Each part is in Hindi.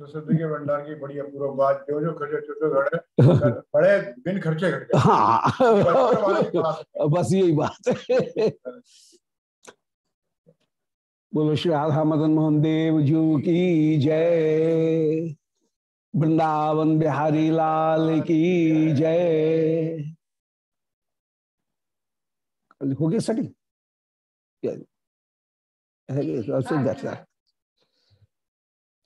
तो सिद्धि भंडार की बड़ी अपूर्व बात जो जो खर्चे छोटे घड़े बड़े बिन खर्चे घट हाँ। बस यही बात है। बोलो श्री राधा मदन मोहन देव जी की जय। वृंदावन बिहारी लाल की जय। हो गया सटी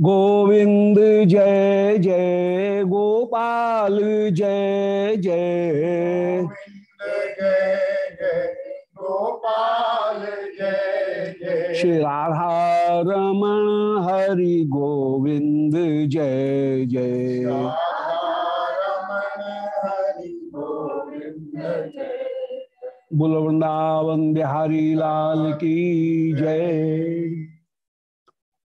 गोविंद जय जय गोपाल जय जय। गोपाल जय। श्री राधा रमण हरि गोविंद जय जय। बुल वृंदावन बिहारी लाल की जय।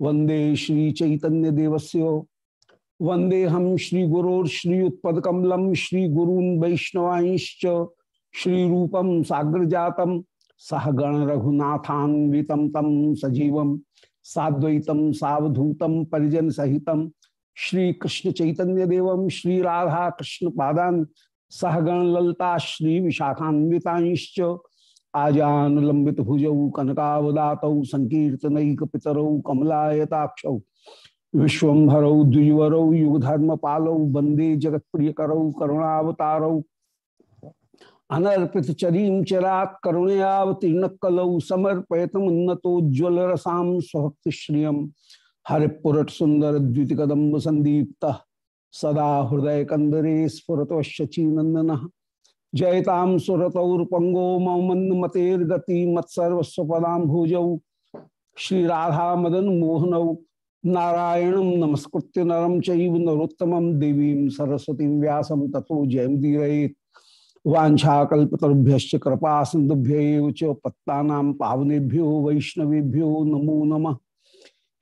वंदे श्री चैतन्य देवस्य। वंदे हम श्री गुरोर्श्रीयुत्पकमलम श्री गुरून वैष्णवाईश्च श्री रूपम साग्र जातम सह गण रघुनाथान्वितम तम सजीवम साद्वैतम सावधूतम परिजन सहितम श्री कृष्ण चैतन्य देवम श्री राधा कृष्ण पादान सहगण ललता श्री विशाखान्विताश्च आजान लंबित भुजौ, कनकावदात, संकर्तनक पितरौ, कमलायताक्ष, विश्वभरौ, द्विवरौ युगधर्म पालौ वंदे जगत प्रिय करौ करुणावतारौ, अनर्पित चरीम चरात करुणयावतीर्ण कलौ समर्पयत उन्नतोज्वल रसाम स्वभक्ति श्रियम हरिपुरट सुंदर द्युति कदम्ब संदीप्त सदा हृदय कंदरे स्फुरत नंदन जयताम सुरतौरपंगो मौमंद मतेर्गति मत्सर्वस्वपदाम भुजौ। श्री राधा मदन मोहनौ नारायणं नमस्कृत्य नरम चैव नरोत्तमं सरस्वती व्यासं ततो जयमुदीरयेत् वाछाकल्पतरुभ्य कृपा सिंधुभ्य पत्ता पावनेभ्यो वैष्णवेभ्यो नमो नमः।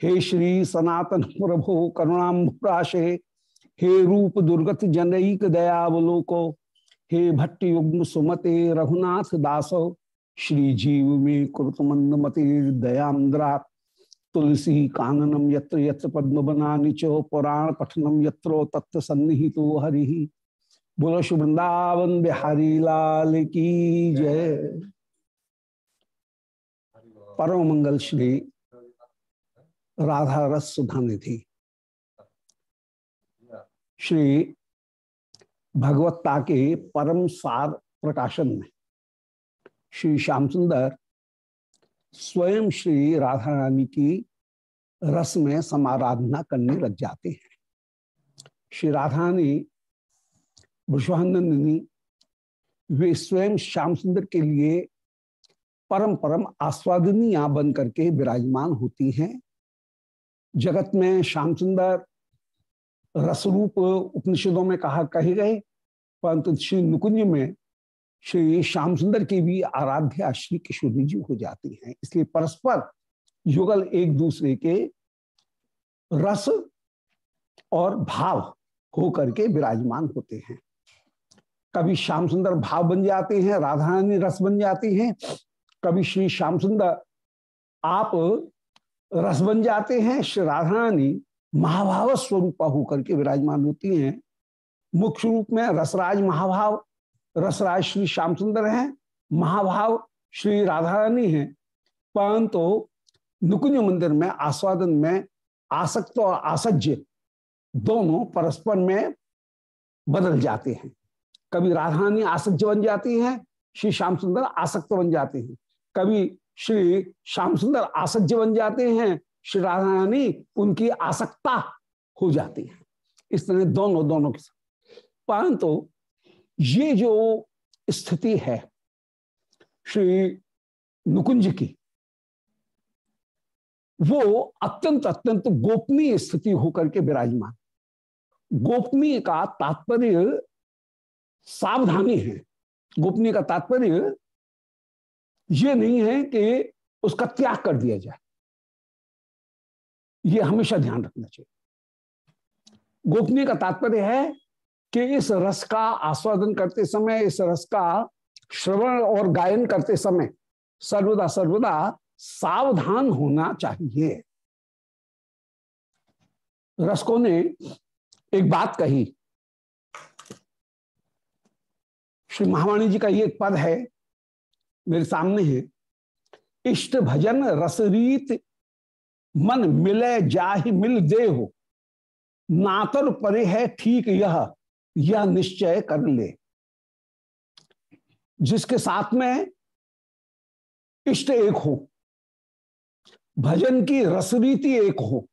हे श्री सनातन प्रभो करुणाबुराशे हे रूप दुर्गत जनईक दयावलोको हे भट्ट युग्म सुमते रघुनाथ दासो, श्री जीव में कुरुत मंद मते दयांद्रा तुलसी काननम यत्र यत्र पद्म बनानी चो, पुराण पठनम यत्रो तत्व सन्निहितो हरि। बोलो वृंदावन बिहारी लाल की जय। परम मंगल श्री राधा रस सुधा निधि श्री भगवत्ता के परम सार प्रकाशन में। श्री श्याम सुंदर स्वयं श्री राधा रानी की रस में समाराधना करने लग जाते हैं। श्री राधा रानी विश्वानंदिनी, वे स्वयं श्याम सुंदर के लिए परम परम आस्वादनिया बन करके विराजमान होती हैं। जगत में श्याम सुंदर रसरूप उपनिषदों में कहा, कहे गए। परंतु श्री नुकुंज में श्री श्याम सुंदर की भी आराध्या श्री किशोरी जी हो जाती हैं। इसलिए परस्पर युगल एक दूसरे के रस और भाव होकर के विराजमान होते हैं। कभी श्याम सुंदर भाव बन जाते हैं राधा रानी रस बन जाती हैं। कभी श्री श्याम सुंदर आप रस बन जाते हैं, श्री राधा रानी महाभाव स्वरूपा होकर के विराजमान होती हैं। मुख्य रूप में रसराज महाभाव, रसराज श्री श्याम सुंदर हैं, महाभाव श्री राधा रानी है। परंतु नुकुंज मंदिर में, आस्वादन में, आसक्त और आसज्य दोनों परस्पर में बदल जाते हैं। कभी राधा रानी आसज्य बन जाती हैं, श्री श्याम सुंदर आसक्त बन जाते हैं। कभी श्री श्याम सुंदर आसज्य बन जाते हैं श्री राधा रानी उनकी आसक्ता हो जाती है। इस तरह दोनों दोनों के साथ। परंतु ये जो स्थिति है, श्री नुकुंज की, वो अत्यंत अत्यंत गोपनीय स्थिति होकर के विराजमान। गोपनीय का तात्पर्य सावधानी है। गोपनीय का तात्पर्य ये नहीं है कि उसका त्याग कर दिया जाए। ये हमेशा ध्यान रखना चाहिए। गोपनीय का तात्पर्य है कि इस रस का आस्वादन करते समय, इस रस का श्रवण और गायन करते समय सर्वदा सर्वदा सावधान होना चाहिए। रसकों ने एक बात कही। श्री महावाणी जी का ये पद है, मेरे सामने है, इष्ट भजन रसरीत मन मिले जाहि मिल दे हो नातर परे है ठीक यह यह निश्चय कर ले। जिसके साथ में इष्ट एक हो, भजन की रसरीति एक हो,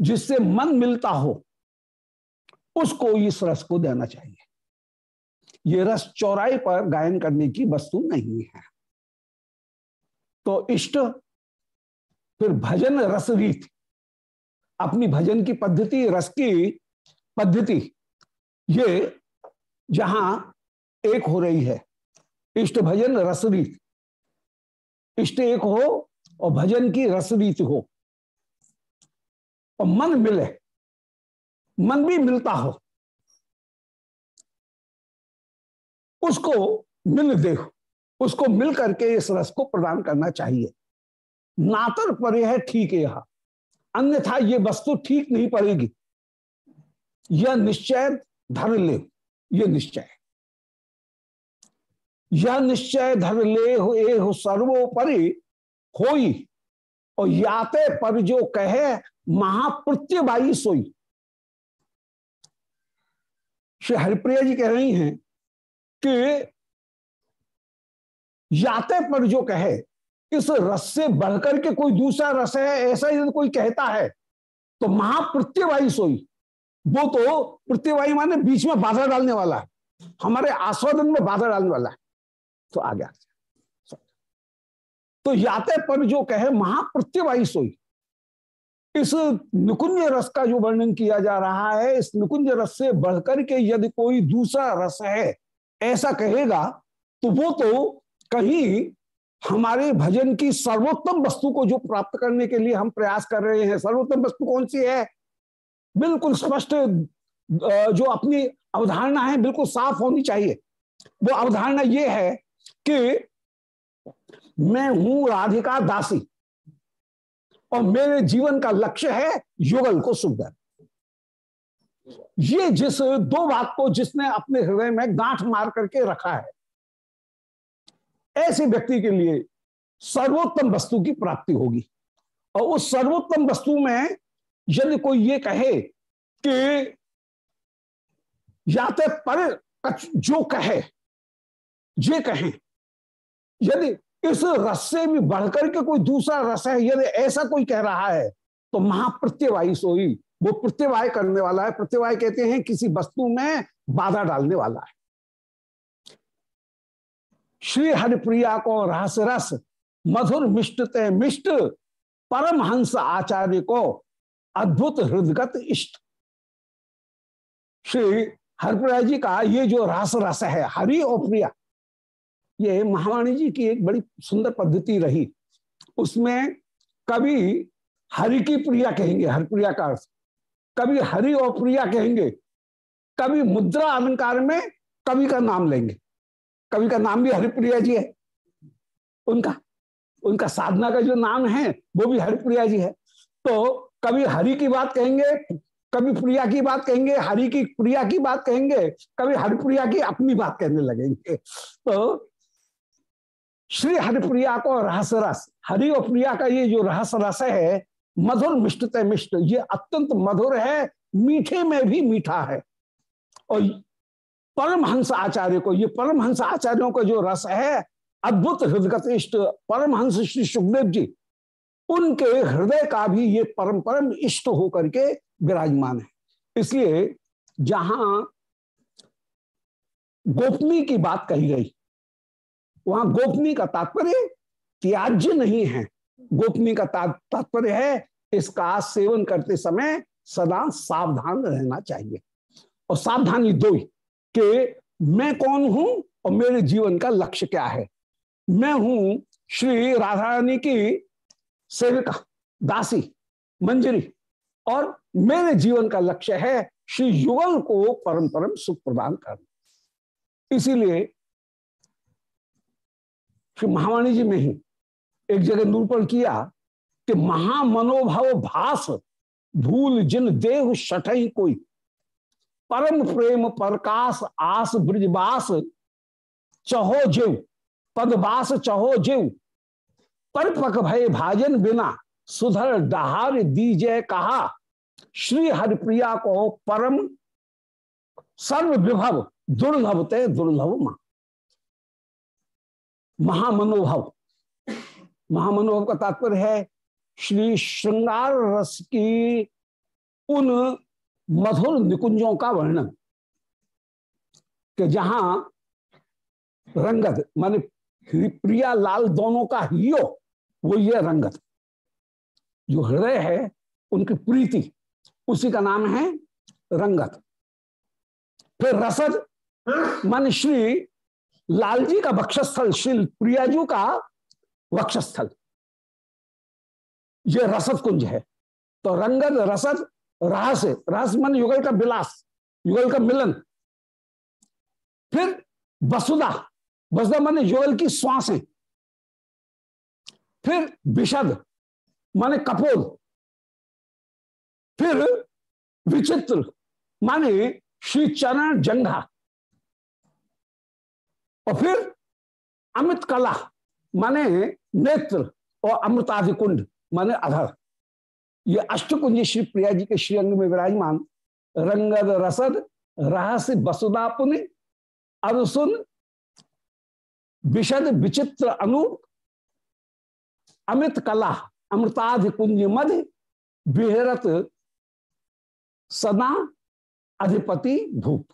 जिससे मन मिलता हो, उसको इस रस को देना चाहिए। ये रस चौराई पर गायन करने की वस्तु नहीं है। तो इष्ट फिर भजन रस रीत अपनी भजन की पद्धति, रस की पद्धति, ये जहाँ एक हो रही है। इष्ट भजन रस रीति इष्ट एक हो और भजन की रस रीति हो। और मन मिले, मन भी मिलता हो। उसको मिल देखो उसको मिल करके इस रस को प्रदान करना चाहिए। नातर परे है ठीक यह। अन्यथा ये वस्तु ठीक नहीं पड़ेगी। यह निश्चय धर ले, ये निश्चय। यह निश्चय धर ले हो, ए हो सर्वोपरि होई, और याते पर जो कहे महाप्रत्यवाई सोई। श्री हरिप्रिया जी कह रही हैं कि याते पर जो कहे इस रस से बढ़कर के कोई दूसरा रस है, ऐसा यदि कोई कहता है तो महाप्रत्यवाई सोई। वो तो प्रत्यवाई माने बीच में बाधा डालने वाला है। हमारे आस्वादन में बाधा डालने वाला है। तो आगे आ तो याते पर जो कहे महाप्रत्यवाई सोई। इस निकुंज रस का जो वर्णन किया जा रहा है, इस निकुंज रस से बढ़कर के यदि कोई दूसरा रस है, ऐसा कहेगा तो वो तो कहीं हमारे भजन की सर्वोत्तम वस्तु को जो प्राप्त करने के लिए हम प्रयास कर रहे हैं, सर्वोत्तम वस्तु कौन सी है? बिल्कुल स्पष्ट जो अपनी अवधारणा है बिल्कुल साफ़ होनी चाहिए। वो अवधारणा ये है कि मैं हूँ राधिका दासी और मेरे जीवन का लक्ष्य है युगल को सुंदर। ये जिस दो बात को जिसने अपने हृदय में गांठ मार करके रखा है ऐसे व्यक्ति के लिए सर्वोत्तम वस्तु की प्राप्ति होगी। और उस सर्वोत्तम वस्तु में यदि कोई ये कहे कि या तो पर जो कहे, ये कहें, यदि इस रस से भी बढ़कर के कोई दूसरा रस है, यदि ऐसा कोई कह रहा है तो महाप्रत्यवाही सोई, वो प्रत्यवाय करने वाला है। प्रत्यवाय कहते हैं किसी वस्तु में बाधा डालने वाला है। श्री हरिप्रिया को रहस रस मधुर मिष्ट ते मिष्ट, परमहंस आचार्य को अद्भुत हृदगत इष्ट। श्री हरप्रिया जी का ये जो रस रस है, हरि और प्रिया, ये महावाणी जी की एक बड़ी सुंदर पद्धति रही। उसमें कभी हरि की प्रिया कहेंगे, हरप्रिया का अर्थ। कभी हरि और प्रिया कहेंगे, कभी मुद्रा अलंकार में कवि का नाम लेंगे। कवि का नाम भी हरिप्रिया जी है। उनका उनका साधना का जो नाम है, वो भी हरिप्रिया जी है। तो कभी हरि की बात कहेंगे कभी प्रिया की बात कहेंगे, हरि की प्रिया की बात कहेंगे कभी हरिप्रिया की अपनी बात कहने लगेंगे। तो श्री हरिप्रिया को रहस रस, हरि और प्रिया का ये जो रहस रस है, मधुर मिष्ट मिष्ट, ये अत्यंत मधुर है, मीठे में भी मीठा है। और परमहंस आचार्य को, ये परमहंस आचार्यों का जो रस है, अद्भुत हृदय इष्ट परमहंस श्री सुखदेव जी, उनके हृदय का भी ये परम परम इष्ट होकर के विराजमान है। इसलिए जहाँ गोपनी की बात कही गई, वहाँ गोपनी का तात्पर्य त्याज्य नहीं है। गोपनी का तात्पर्य है, इसका सेवन करते समय सदा सावधान रहना चाहिए। और सावधानी दो कि मैं कौन हूँ और मेरे जीवन का लक्ष्य क्या है? मैं हूँ श्री राधा रानी की सेविका, दासी, मंजरी, और मेरे जीवन का लक्ष्य है श्री युगल को परम परम सुख प्रदान करना। इसीलिए श्री महावाणी जी में ही एक जगह निरूपण किया कि महामनोभाव भास, भूल जिन देव सठ कोई परम प्रेम, प्रकाश, आस, ब्रजवास, चहो जीव, पदवास, चहो जीव। परपक भय भाजन बिना, सुधर डहार दीजय कहा। श्री हरिप्रिया को परम सर्व विभव दुर्लभ ते दुर्लभ माँ। महामनोभव। महामनोभव का तात्पर्य है, श्री श्रृंगार रस की उन मधुर निकुंजों का वर्णन। कि जहाँ रंगत माने प्रिया लाल दोनों का हियो, वो ये रंगत जो हृदय है, उनकी प्रीति, उसी का नाम है रंगत फिर रसद, मान श्री लालजी का वक्षस्थल, श्री प्रियाजू का वक्षस्थल। ये रसद कुंज है। तो रंगत रसद रहस रहस मन युगल का विलास, युगल का मिलन। फिर वसुदा वसुदा माने युगल की श्वासें। फिर विशद माने कपोल। फिर विचित्र, माने श्री चरण जंघा। और फिर अमित कला, माने नेत्र और अमृताधि कुंड माने अधर। ये अष्टकुंज श्री प्रिया जी के श्रीअंग में विराजमान, रंगद रसद रहस्य वसुदा पुण्य अरुसुन विशद विचित्र अनूप, अमित कला, अमृताधि कुंज मध्य विहरत सदा अधिपति भूप।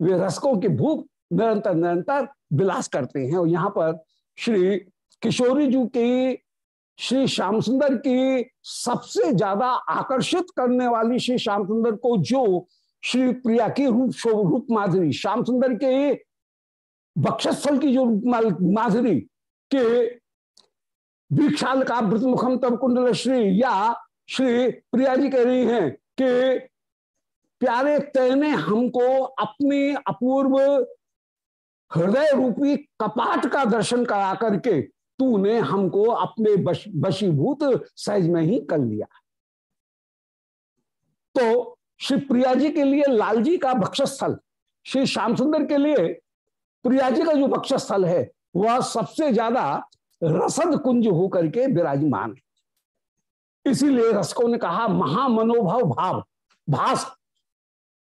वे रसकों के भूप निरंतर निरंतर विलास करते हैं और यहाँ पर श्री किशोरी जी की श्री श्याम सुंदर की सबसे ज़्यादा आकर्षित करने वाली श्री श्याम सुंदर को जो श्री प्रिया की रूप रूप माधुरी, श्याम सुंदर के बक्षस्थल की जो रूप माधुरी के विक्षाल का वृत मुखम तब कुंडल श्री या श्री प्रिया जी कह रही हैं कि प्यारे तैने हमको अपनी अपूर्व हृदय रूपी कपाट का दर्शन करा करके तूने हमको अपने बश, बशीभूत सहज में ही कर लिया। तो श्री प्रिया जी के लिए लाल जी का भक्षस्थल श्री श्याम सुंदर के लिए प्रिया जी का जो भक्षस्थल है वह सबसे ज़्यादा रसद कुंज होकर के विराजमान है। इसीलिए रसकों ने कहा महामनोभाव भाव भास।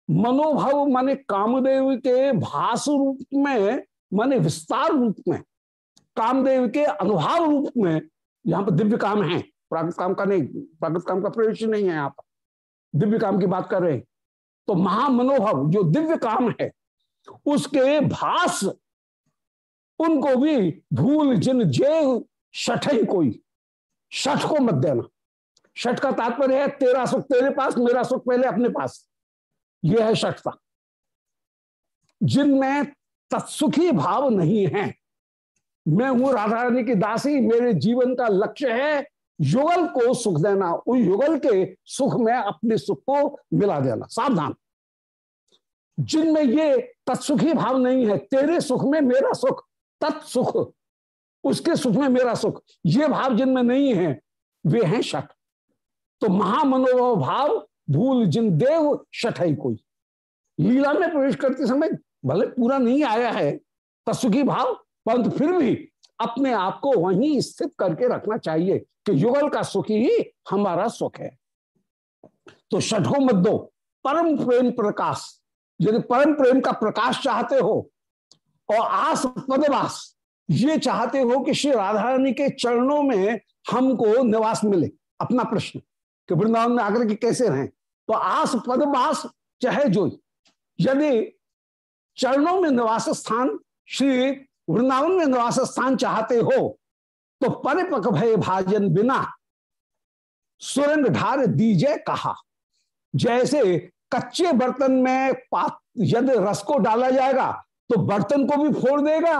मनोभाव माने कामदेव के भास रूप में माने विस्तार रूप में। कामदेव के अनुभाव रूप में यहाँ पर दिव्य काम है। प्राकृत काम का नहीं प्राकृत काम का प्रवेश नहीं है यहाँ पर। दिव्य काम की बात कर रहे हैं। तो महामनोभव, जो दिव्य काम है, उसके भास, उनको भी भूल, जिन जे शठ ही कोई। शठ को मत देना। शठ का तात्पर्य है, तेरा सुख तेरे पास, मेरा सुख पहले अपने पास। यह है शठता जिनमें तत्सुखी भाव नहीं है मैं हूँ राधा रानी की दासी, मेरे जीवन का लक्ष्य है युगल को सुख देना उस युगल के सुख में अपने सुख को मिला देना। सावधान। जिनमें ये तत्सुखी भाव नहीं है, तेरे सुख में मेरा सुख, तत्सुख, उसके सुख में मेरा सुख, ये भाव जिनमें नहीं है, वे हैं शठ। तो महामनोभाव भाव भूल जिन देव, शठ है कोई। लीला में प्रवेश करते समय भले पूरा नहीं आया है, तत्सुखी भाव परंतु फिर भी अपने आप को वहीं स्थित करके रखना चाहिए कि युगल का सुख ही हमारा सुख है। तो षठो मत दो। परम प्रेम प्रकाश। यदि परम प्रेम का प्रकाश चाहते हो और आस पदवास ये चाहते हो कि श्री राधा रानी के चरणों में हमको निवास मिले। अपना प्रश्न, कि वृंदावन में आकर के कैसे रहें? तो आस पदवास चाहे जो, यदि चरणों में निवास स्थान श्री वृंदावन में निवास स्थान चाहते हो तो परिपक भय भाजन बिना। सुरंग ढार दीजे कहा। जैसे कच्चे बर्तन में पात, यदि रस को डाला जाएगा तो बर्तन को भी फोड़ देगा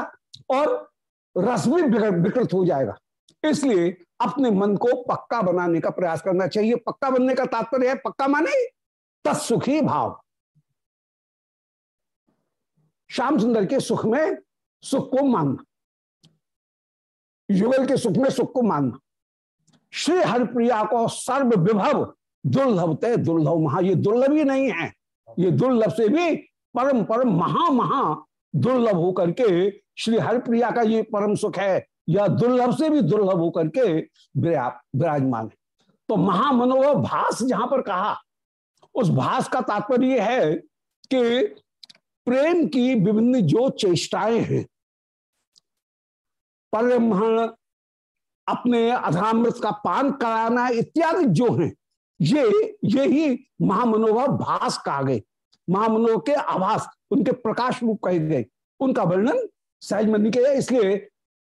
और रस भी विकृत हो जाएगा। इसलिए अपने मन को पक्का बनाने का प्रयास करना चाहिए। पक्का बनने का तात्पर्य है पक्का माने तत्सुखी भाव। श्याम सुंदर के सुख में सुख को मानना युगल के सुख में सुख को मानना श्री हरिप्रिया को सर्व विभव दुर्लभ तय दुर्लभ महा। ये दुर्लभ ही नहीं है। ये दुर्लभ से भी परम परम महा महा दुर्लभ होकर के श्री हरिप्रिया का ये परम सुख है। या दुर्लभ से भी दुर्लभ होकर के विराजमान है। तो महामनोभव भास जहाँ पर कहा, उस भास का तात्पर्य है कि प्रेम की विभिन्न जो चेष्टाएँ हैं परमहण अपने अधामृत का पान कराना इत्यादि जो है, ये ये ही महामनोभाव भास कहा गए। महामनोभ के आभास, उनके प्रकाश रूप कहे गए। उनका वर्णन सहज मन किया इसलिए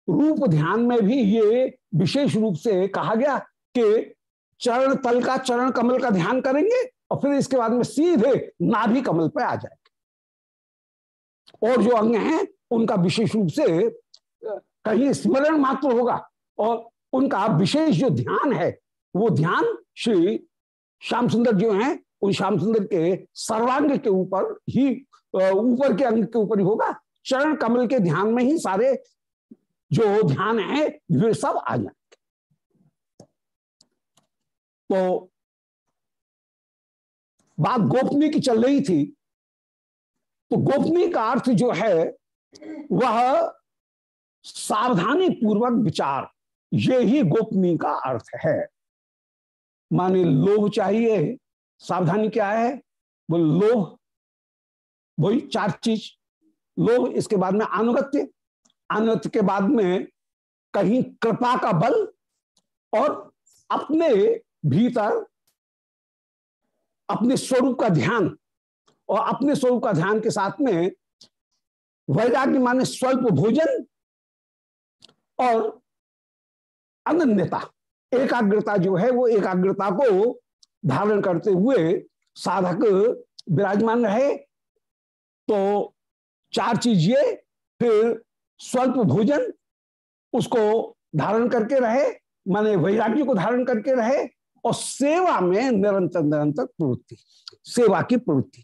रूप ध्यान में भी ये विशेष रूप से कहा गया कि चरण तल का चरण कमल का ध्यान करेंगे और फिर इसके बाद में सीधे नाभि कमल पर आ जाएँगे। और जो अंग हैं, उनका विशेष रूप से कहीं स्मरण मात्र होगा। और उनका विशेष जो ध्यान है, वो ध्यान श्री श्याम सुंदर जो हैं, उन श्याम सुंदर के सर्वांग के ऊपर ही ऊपर के अंग के ऊपर ही होगा। चरण कमल के ध्यान में ही सारे जो ध्यान है, वे सब आ जाएँगे। तो बात गोपनीय की चल रही थी। तो गोपनीय का अर्थ जो है, वह सावधानी पूर्वक विचार। ये ही गोपनीय का अर्थ है। माने लोभ चाहिए, सावधानी क्या है? वो लोभ, वही चार चीज़। लोभ, इसके बाद में अनुगत्य। अनुगत्य के बाद में कहीं कृपा का बल और अपने भीतर अपने स्वरूप का ध्यान और अपने स्वरूप का ध्यान के साथ में वैराग्य माने स्वल्प भोजन और अनन्यता एकाग्रता जो है, वो एकाग्रता को धारण करते हुए साधक विराजमान रहे। तो चार चीज़ ये, फिर स्वल्प भोजन, उसको धारण करके रहे, माने वैराग्य को धारण करके रहे, और सेवा में निरंतर निरंतर प्रवृत्ति, सेवा की प्रवृत्ति।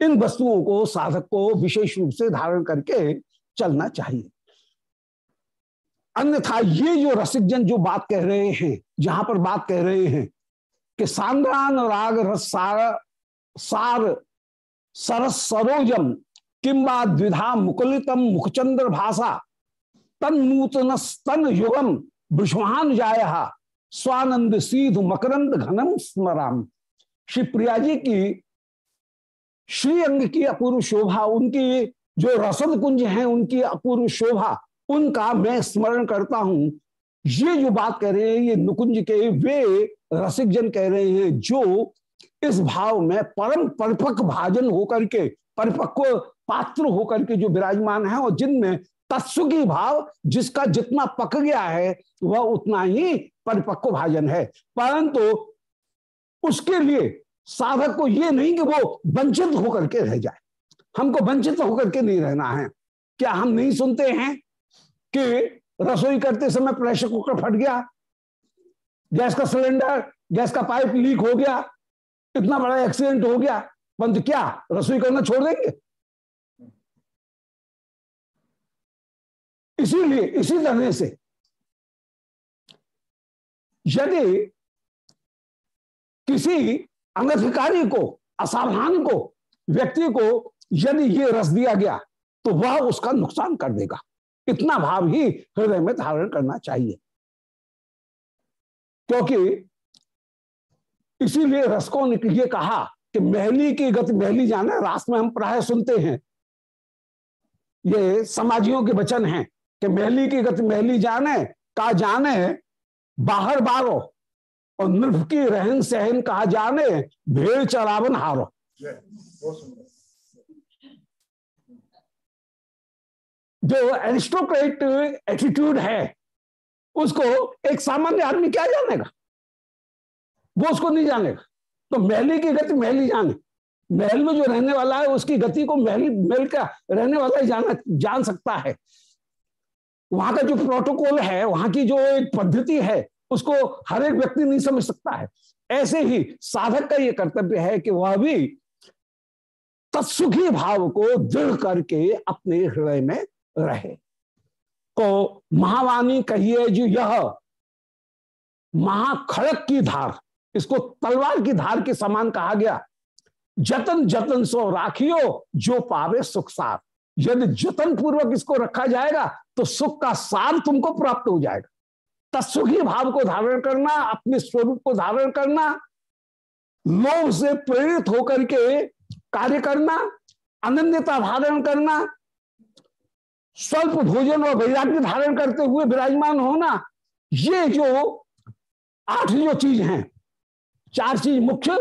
इन वस्तुओं को साधक को विशेष रूप से धारण करके चलना चाहिए। अन्यथा ये जो रसिक जन जो बात कह रहे हैं जहाँ पर बात कह रहे हैं कि सांद्रान राग रस सार, सार सरस सरोजम किंबा द्विधा मुकुलितम मुखचंद्र भाषा तन नूतन स्तन युगम विश्वान जाय स्वानंद सीध मकरंद घनम स्मराम। श्री प्रिया जी की श्री अंग की अपूर्व शोभा उनकी जो रसद कुंज है उनकी अपूर्व शोभा उनका मैं स्मरण करता हूँ। ये जो बात कह रहे हैं, ये नुकुंज के वे रसिक जन कह रहे हैं जो इस भाव में परम परिपक्व भाजन होकर के, परिपक्व पात्र होकर के जो विराजमान है और जिनमें तत्सुखी भाव जिसका जितना पक गया है, वह उतना ही परिपक्व भाजन है। परंतु उसके लिए साधक को ये नहीं कि वो वंचित होकर के रह जाए। हमको वंचित होकर के नहीं रहना है। क्या हम नहीं सुनते हैं? कि रसोई करते समय प्रेशर कुकर फट गया, गैस का सिलेंडर, गैस का पाइप लीक हो गया, इतना बड़ा एक्सीडेंट हो गया परंतु क्या? रसोई करना छोड़ देंगे? इसीलिए, इसी तरह से यदि किसी अनधिकारी को, असावधान को, व्यक्ति को यदि ये रस दिया गया तो वह उसका नुकसान कर देगा। इतना भाव ही हृदय में धारण करना चाहिए। क्योंकि इसीलिए रसकों ने ये कहा कि महली की गति, महली जाने, रास में हम प्राय सुनते हैं। ये समाजियों के वचन हैं कि महली की गति, महली जाने का जाने, बाहर बारो, और नृभ की रहन सहन कहा जाने, भेड़ चरावन हारो। जो एरिस्टोक्रेट एटीट्यूड है, उसको एक सामान्य आदमी क्या जानेगा? वो उसको नहीं जानेगा। तो महली की गति महली जाने। महल में जो रहने वाला है, उसकी गति को महल महल का रहने वाला ही जाना, जान सकता है। वहाँ का जो प्रोटोकॉल है, वहाँ की जो एक पद्धति है, उसको हर एक व्यक्ति नहीं समझ सकता है। ऐसे ही साधक का यह कर्तव्य है कि वह भी तत्सुखी भाव को दृढ़ करके अपने हृदय में रहे। तो महावाणी कहिए जो यह महाखड़क की धार, इसको तलवार की धार के समान कहा गया। जतन जतन सो राखियो, जो पावे सुख सार। यदि जतन पूर्वक इसको रखा जाएगा तो सुख का सार तुमको प्राप्त हो जाएगा। तत्सुखी भाव को धारण करना, अपने स्वरूप को धारण करना, लोभ से प्रेरित होकर के कार्य करना, अनन्यता धारण करना स्वल्प भोजन और वैराग्य धारण करते हुए विराजमान होना, ये जो आठ जो चीज़ हैं, चार चीज़ मुख्य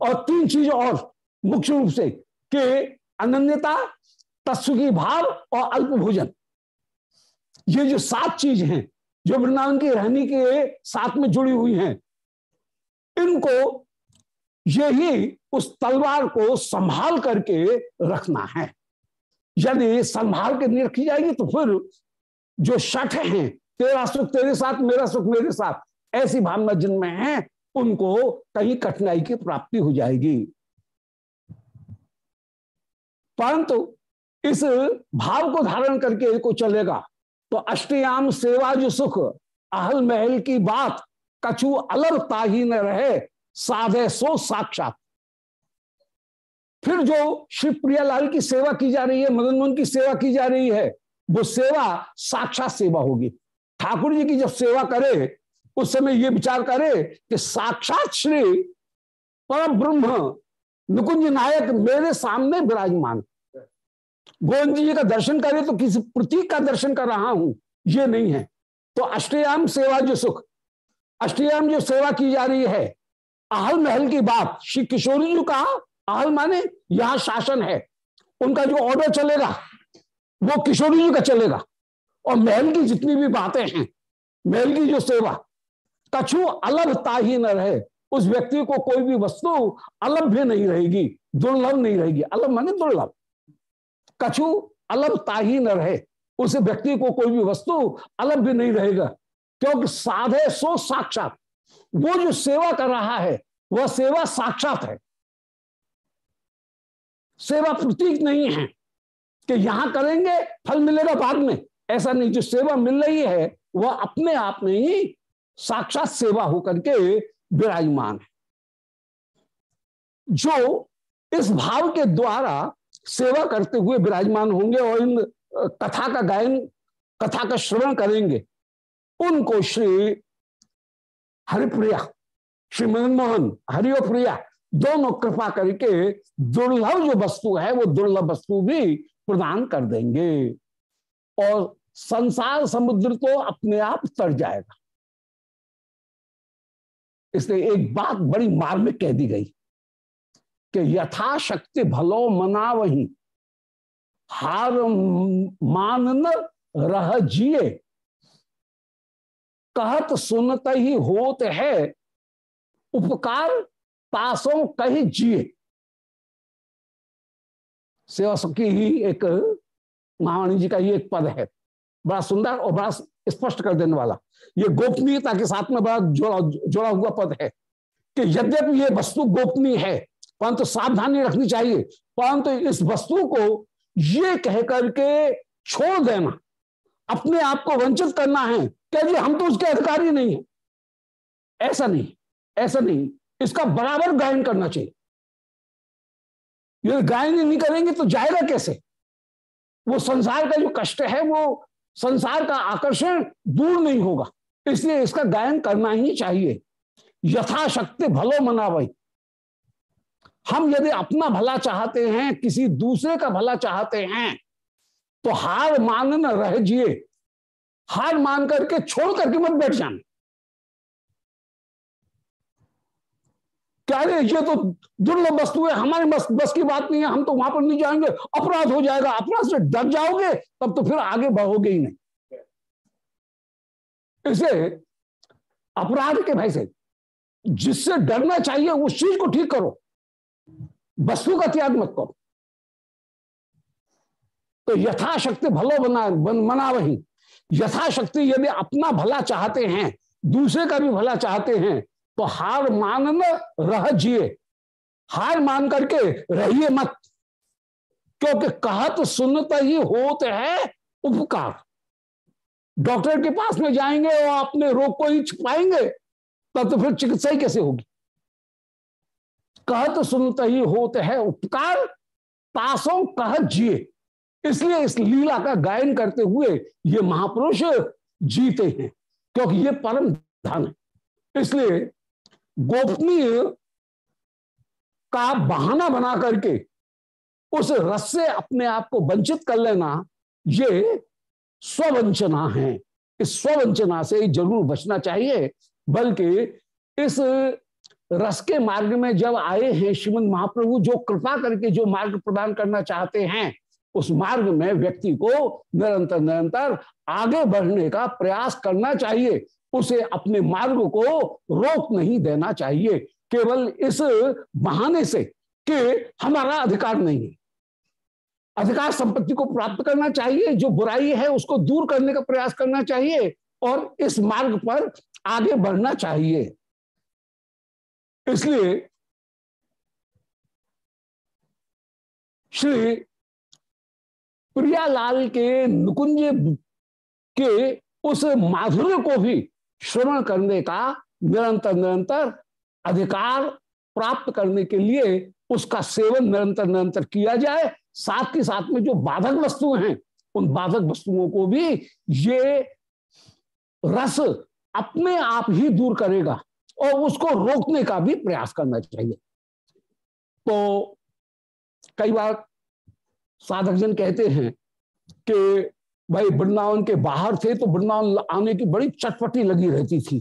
और तीन चीज़ और मुख्य रूप से, के अनन्यता, तत्सुखी भाव और अल्प भोजन। ये जो सात चीज़ हैं, जो वृंदावन की रहने के साथ में जुड़ी हुई हैं, इनको यही उस तलवार को संभाल करके रखना है। यदि संभाल के नहीं रखी जाएगी तो फिर जो शठ हैं, तेरा सुख तेरे साथ, मेरा सुख मेरे साथ, ऐसी भावना जिनमें है, उनको कहीं कठिनाई की प्राप्ति हो जाएगी। परंतु इस भाव को धारण करके को चलेगा तो अष्टयाम सेवा जो सुख, अहल महल की बात, कछु अलगता ही न रहे, साधे सो साक्षात। फिर जो श्री प्रियालाल की सेवा की जा रही है, मदन मोहन की सेवा की जा रही है, वो सेवा साक्षात सेवा होगी। ठाकुर जी की जब सेवा करे, उस समय ये विचार करे कि साक्षात श्री परम ब्रह्म नुकुंज नायक मेरे सामने विराजमान। गोविंद जी का दर्शन करे तो किसी प्रतीक का दर्शन कर रहा हूँ, ये नहीं है। तो अष्टयाम सेवा जो सुख, अष्टयाम जो सेवा की जा रही है आहल महल की बात, श्री किशोरी जी का आहल माने यहाँ शासन है। उनका जो ऑर्डर चलेगा, वो किशोरी जी का चलेगा। और महल की जितनी भी बातें हैं, महल की जो सेवा, कछु अलभता ही न रहे। उस व्यक्ति को कोई भी वस्तु अलभ्य नहीं रहेगी, दुर्लभ नहीं रहेगी। अलभ माने दुर्लभ। कछु अलभता ही न रहे। उस व्यक्ति को कोई भी वस्तु अलभ्य नहीं रहेगा। क्योंकि साधे सो साक्षात। वो जो सेवा कर रहा है, वह सेवा साक्षात है। सेवा प्रतीक नहीं है कि यहाँ करेंगे, फल मिलेगा बाद में। ऐसा नहीं, जो सेवा मिल रही है, वह अपने आप में ही साक्षात सेवा होकर के विराजमान है। जो इस भाव के द्वारा सेवा करते हुए विराजमान होंगे और इन कथा का गायन, कथा का श्रवण करेंगे, उनको श्री हरिप्रिया, श्री मदन मोहन, हरिओ प्रिया दोनों कृपा करके दुर्लभ जो वस्तु है, वो दुर्लभ वस्तु भी प्रदान कर देंगे। और संसार समुद्र तो अपने आप तर जाएगा। इसलिए एक बात बड़ी मार्मिक कह दी गई कि यथाशक्ति भलो मना वही हार मान न रह जिए कहत सुनत ही होत है, उपकार पासों कही जिए। सेवा की ही एक महावाणी जी का ये एक पद है। बड़ा सुंदर और बड़ा स्पष्ट कर देने वाला। ये गोपनीयता के साथ में बड़ा जोड़ा जोड़ा हुआ पद है कि यद्यपि ये वस्तु गोपनीय है, परंतु सावधानी रखनी चाहिए। परंतु इस वस्तु को ये कह करके छोड़ देना, अपने आप को वंचित करना है क्या जी हम तो उसके अधिकारी नहीं है। ऐसा नहीं ऐसा नहीं। इसका बराबर गायन करना चाहिए। यदि गायन नहीं करेंगे तो जाएगा कैसे? वो संसार का जो कष्ट है, वो संसार का आकर्षण दूर नहीं होगा। इसलिए इसका गायन करना ही चाहिए। यथाशक्ति भलो मना भाई हम यदि अपना भला चाहते हैं, किसी दूसरे का भला चाहते हैं तो हार मान न रह जिए। हार मान करके छोड़ करके मत बैठ जाना। क्या रे ये तो दुर्लभ वस्तु है हमारे बस बस की बात नहीं है हम तो वहाँ पर नहीं जाएँगे अपराध हो जाएगा अपराध से डर जाओगे तब तो फिर आगे बढ़ोगे ही नहीं। इसे अपराध के भय से जिससे डरना चाहिए उस चीज़ को ठीक करो वस्तु का त्याग मत करो। तो यथाशक्ति भलो बना बन, मना वही यथाशक्ति यदि अपना भला चाहते हैं दूसरे का भी भला चाहते हैं तो हार मान न रह जिए। हार मान करके रहिए मत, क्योंकि कहत सुनता ही होते है उपकार। डॉक्टर के पास में जाएँगे और अपने रोग को ही छुपाएँगे, तब तो फिर चिकित्सा ही कैसे होगी? कहत सुनता ही होते है उपकार, पासों कह जिए। इसलिए इस लीला का गायन करते हुए ये महापुरुष जीते हैं, क्योंकि ये परम धन है। इसलिए गोपनीय का बहाना बना करके उस रस से अपने आप को वंचित कर लेना, ये स्ववंचना है। इस स्ववंचना से ज़रूर बचना चाहिए, बल्कि इस रस के मार्ग में जब आए हैं श्रीमद महाप्रभु, जो कृपा करके जो मार्ग प्रदान करना चाहते हैं, उस मार्ग में व्यक्ति को निरंतर निरंतर आगे बढ़ने का प्रयास करना चाहिए। उसे अपने मार्ग को रोक नहीं देना चाहिए। केवल इस बहाने से कि हमारा अधिकार नहीं है। अधिकार संपत्ति को प्राप्त करना चाहिए, जो बुराई है उसको दूर करने का प्रयास करना चाहिए और इस मार्ग पर आगे बढ़ना चाहिए। इसलिए श्री प्रियालाल के नुकुंज के उस माधुर्य को भी श्रवण करने का निरंतर निरंतर अधिकार प्राप्त करने के लिए उसका सेवन निरंतर निरंतर किया जाए। साथ के साथ में जो बाधक वस्तुएँ हैं, उन बाधक वस्तुओं को भी ये रस अपने आप ही दूर करेगा और उसको रोकने का भी प्रयास करना चाहिए। तो कई बार साधक जन कहते हैं कि भाई वृंदावन के बाहर थे तो वृंदावन आने की बड़ी चटपटी लगी रहती थी।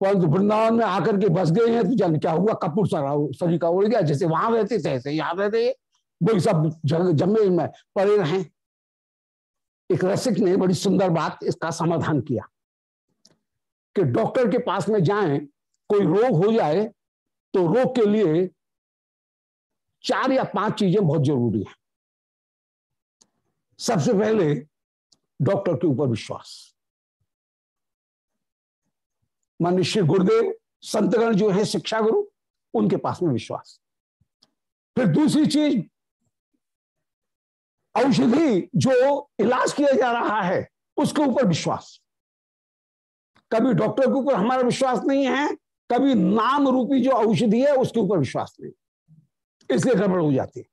परंतु वृंदावन में आकर के बस गए हैं तो जान क्या हुआ? कपूर शरीर का उड़ गया जैसे वहाँ रहते थे ऐसे यहाँ रहते वही सब जमे में पड़े रहे। एक रसिक ने बड़ी सुंदर बात इसका समाधान किया कि डॉक्टर के पास में जाएँ कोई रोग हो जाए तो रोग के लिए चार या पाँच चीज़ें बहुत ज़रूरी है। सबसे पहले डॉक्टर के ऊपर विश्वास। मान्य श्री गुरुदेव, संतगण जो है शिक्षा गुरु उनके पास में विश्वास। फिर दूसरी चीज़, औषधि जो इलाज किया जा रहा है, उसके ऊपर विश्वास। कभी डॉक्टर के ऊपर हमारा विश्वास नहीं है, कभी नाम रूपी जो औषधि है, उसके ऊपर विश्वास नहीं। इसलिए गड़बड़ हो जाती है।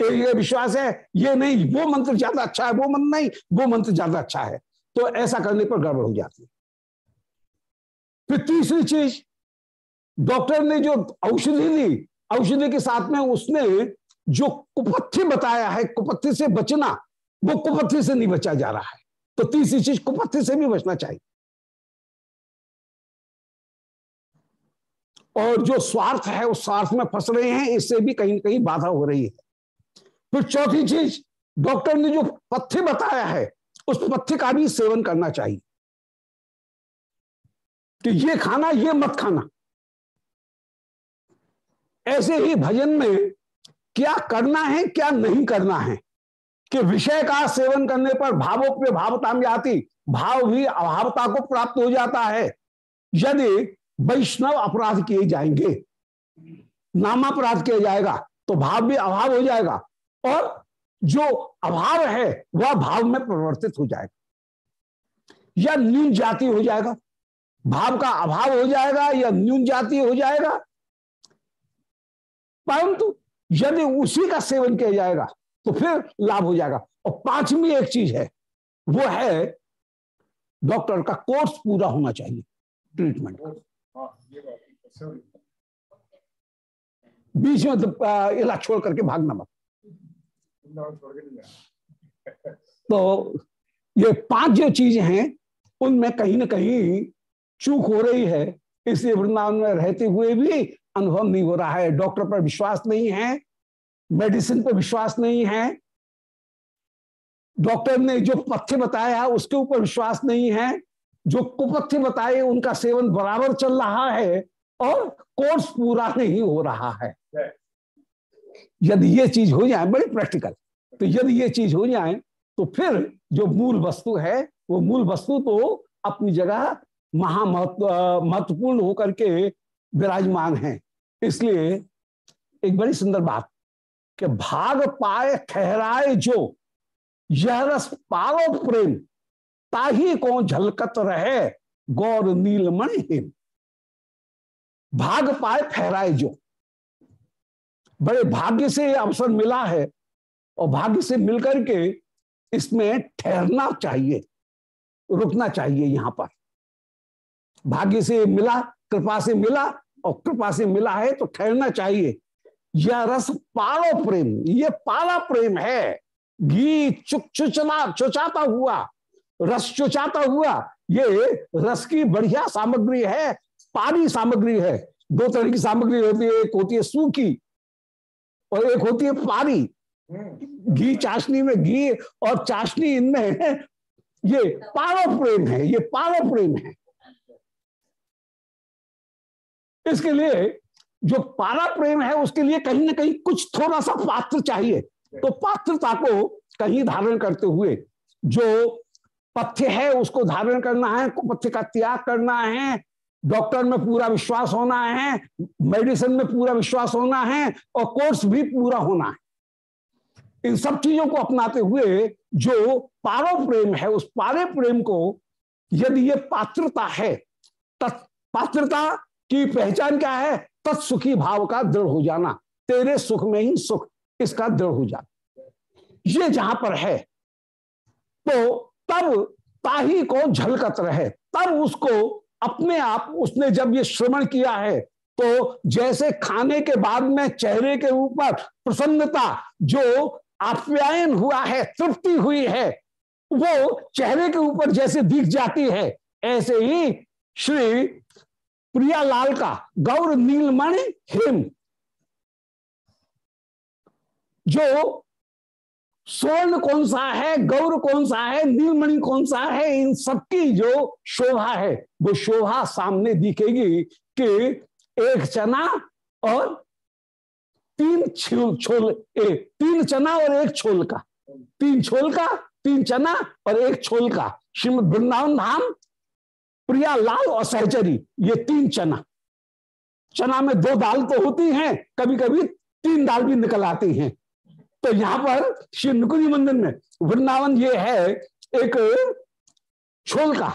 एक ये विश्वास है? ये नहीं वो मंत्र ज़्यादा अच्छा है वो मंत्र नहीं वो मंत्र ज़्यादा अच्छा है। तो ऐसा करने पर गड़बड़ हो जाती है। फिर तीसरी चीज़ डॉक्टर ने जो औषधि ली औषधि के साथ में उसने जो कुपथ्य बताया है कुपथ्य से बचना वो कुपथ्य से नहीं बचा जा रहा है। तो तीसरी चीज़ कुपथ्य से भी बचना चाहिए। और जो स्वार्थ है उस स्वार्थ में फंस रहे हैं इससे भी कहीं कहीं बाधा हो रही है। फिर चौथी चीज़, डॉक्टर ने जो पथ्य बताया है, उस पथ्य का भी सेवन करना चाहिए। कि ये खाना, ये मत खाना। ऐसे ही भजन में क्या करना है, क्या नहीं करना है, कि विषय का सेवन करने पर भावोप्य भावता में आती, भाव भी अभावता को प्राप्त हो जाता है। यदि वैष्णव अपराध किए जाएँगे, नामापराध किया जाएगा तो भाव भी अभाव हो जाएगा। और जो अभाव है, वह भाव में परिवर्तित हो जाएगा। या न्यून जाति हो जाएगा। भाव का अभाव हो जाएगा या न्यून जाति हो जाएगा। परंतु यदि उसी का सेवन किया जाएगा तो फिर लाभ हो जाएगा। और पांचवी एक चीज़ है, वो है डॉक्टर का कोर्स पूरा होना चाहिए, ट्रीटमेंट बीच में तो इलाज छोड़ करके भागना मत। तो ये पाँच जो चीज़ हैं उनमें कहीं ना कहीं चूक हो रही है। इसलिए वृंदावन में रहते हुए भी अनुभव नहीं हो रहा है। डॉक्टर पर विश्वास नहीं है मेडिसिन पर विश्वास नहीं है डॉक्टर ने जो पथ्य बताया उसके ऊपर विश्वास नहीं है जो कुपथ्य बताए उनका सेवन बराबर चल रहा है और कोर्स पूरा नहीं हो रहा है। यदि ये चीज़ हो जाए बड़ी प्रैक्टिकल। तो यदि ये चीज़ हो जाए तो फिर जो मूल वस्तु है, वो मूल वस्तु तो अपनी जगह महा महत्वपूर्ण होकर के विराजमान है। इसलिए एक बड़ी सुंदर बात कि भाग पाए, ठहराए जो, यह रस पारो प्रेम, ताही को झलकत रहे, गौर नीलमणि हिम। भाग पाए, ठहराए जो। बड़े भाग्य से अवसर मिला है और भाग्य से मिलकर के इसमें ठहरना चाहिए, रुकना चाहिए यहाँ पर। भाग्य से मिला, कृपा से मिला और कृपा से मिला है तो ठहरना चाहिए। यह रस पारो प्रेम, ये पारा प्रेम है। घी चुक चुचला, चुचाता हुआ, रस चुचाता हुआ, ये रस की बढ़िया सामग्री है पारी सामग्री है। दो तरह की सामग्री होती है, एक होती है सूखी और एक होती है पारी घी चाशनी में, घी और चाशनी इनमें है, ये पारो प्रेम है, ये पारो प्रेम है। इसके लिए जो पारा प्रेम है, उसके लिए कहीं ना कहीं कुछ थोड़ा सा पात्र चाहिए। तो पात्रता को कहीं धारण करते हुए जो पथ्य है, उसको धारण करना है, पथ्य का त्याग करना है, डॉक्टर में पूरा विश्वास होना है, मेडिसिन में पूरा विश्वास होना है, और कोर्स भी पूरा होना है। इन सब चीज़ों को अपनाते हुए जो पारो प्रेम है, उस पारे प्रेम को यदि ये पात्रता है, तत् पात्रता की पहचान क्या है? तत्सुखी भाव का दृढ़ हो जाना। तेरे सुख में ही सुख इसका दृढ़ हो जाना। ये जहाँ पर है तो तब ताही को झलकत रहे। तब उसको अपने आप, उसने जब ये श्रवण किया है तो जैसे खाने के बाद में चेहरे के ऊपर प्रसन्नता जो आप्यायन हुआ है, तृप्ति हुई है, वो चेहरे के ऊपर जैसे दिख जाती है, ऐसे ही श्री प्रियालाल का गौर नीलमणि हिम, जो स्वर्ण कौन सा है, गौर कौन सा है, नीलमणि कौन सा है, इन सबकी जो शोभा है, वो शोभा सामने दिखेगी कि एक चना और तीन छोल ए, तीन चना और एक छोल का। तीन छोल का तीन चना और एक छोल का। श्रीमद वृंदावन धाम प्रिया लाल और सहचरी ये तीन चना। चना में दो दाल तो होती हैं कभी कभी तीन दाल भी निकल आती हैं। तो यहाँ पर श्री नुकुरी मंदिर में वृंदावन ये है एक छोल का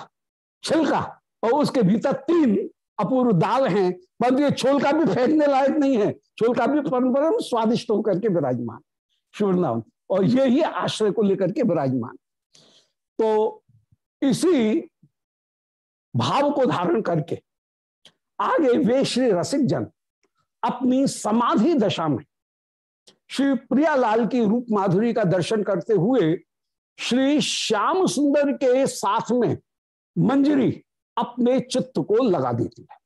छिलका और उसके भीतर तीन अपूर्व दाल हैं, परंतु ये छोल का भी फेंकने लायक नहीं है। छोल का भी परम परम स्वादिष्ट होकर के विराजमान श्री वृंदावन और ये ही आश्रय को लेकर के विराजमान। तो इसी भाव को धारण करके आगे वे श्री रसिक जन अपनी समाधि दशा में श्री प्रियालाल की रूप माधुरी का दर्शन करते हुए श्री श्याम सुंदर के साथ में मंजरी अपने चित्त को लगा देती है।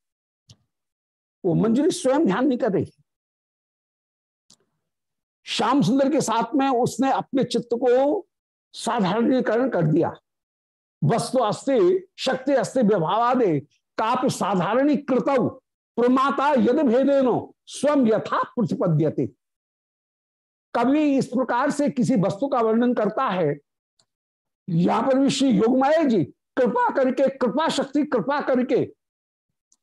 वो मंजरी स्वयं ध्यान नहीं कर रही। श्याम सुंदर के साथ में उसने अपने चित्त को साधारणीकरण कर दिया। वस्तु अस्ति, शक्ति अस्ति विभावादे काप साधारणी कृत प्रमाता यद भेदेनो स्वयं यथा प्रतिपद्यते। कभी इस प्रकार से किसी वस्तु का वर्णन करता है, यहाँ पर भी श्री योगमाया जी कृपा करके, कृपा शक्ति, कृपा करके।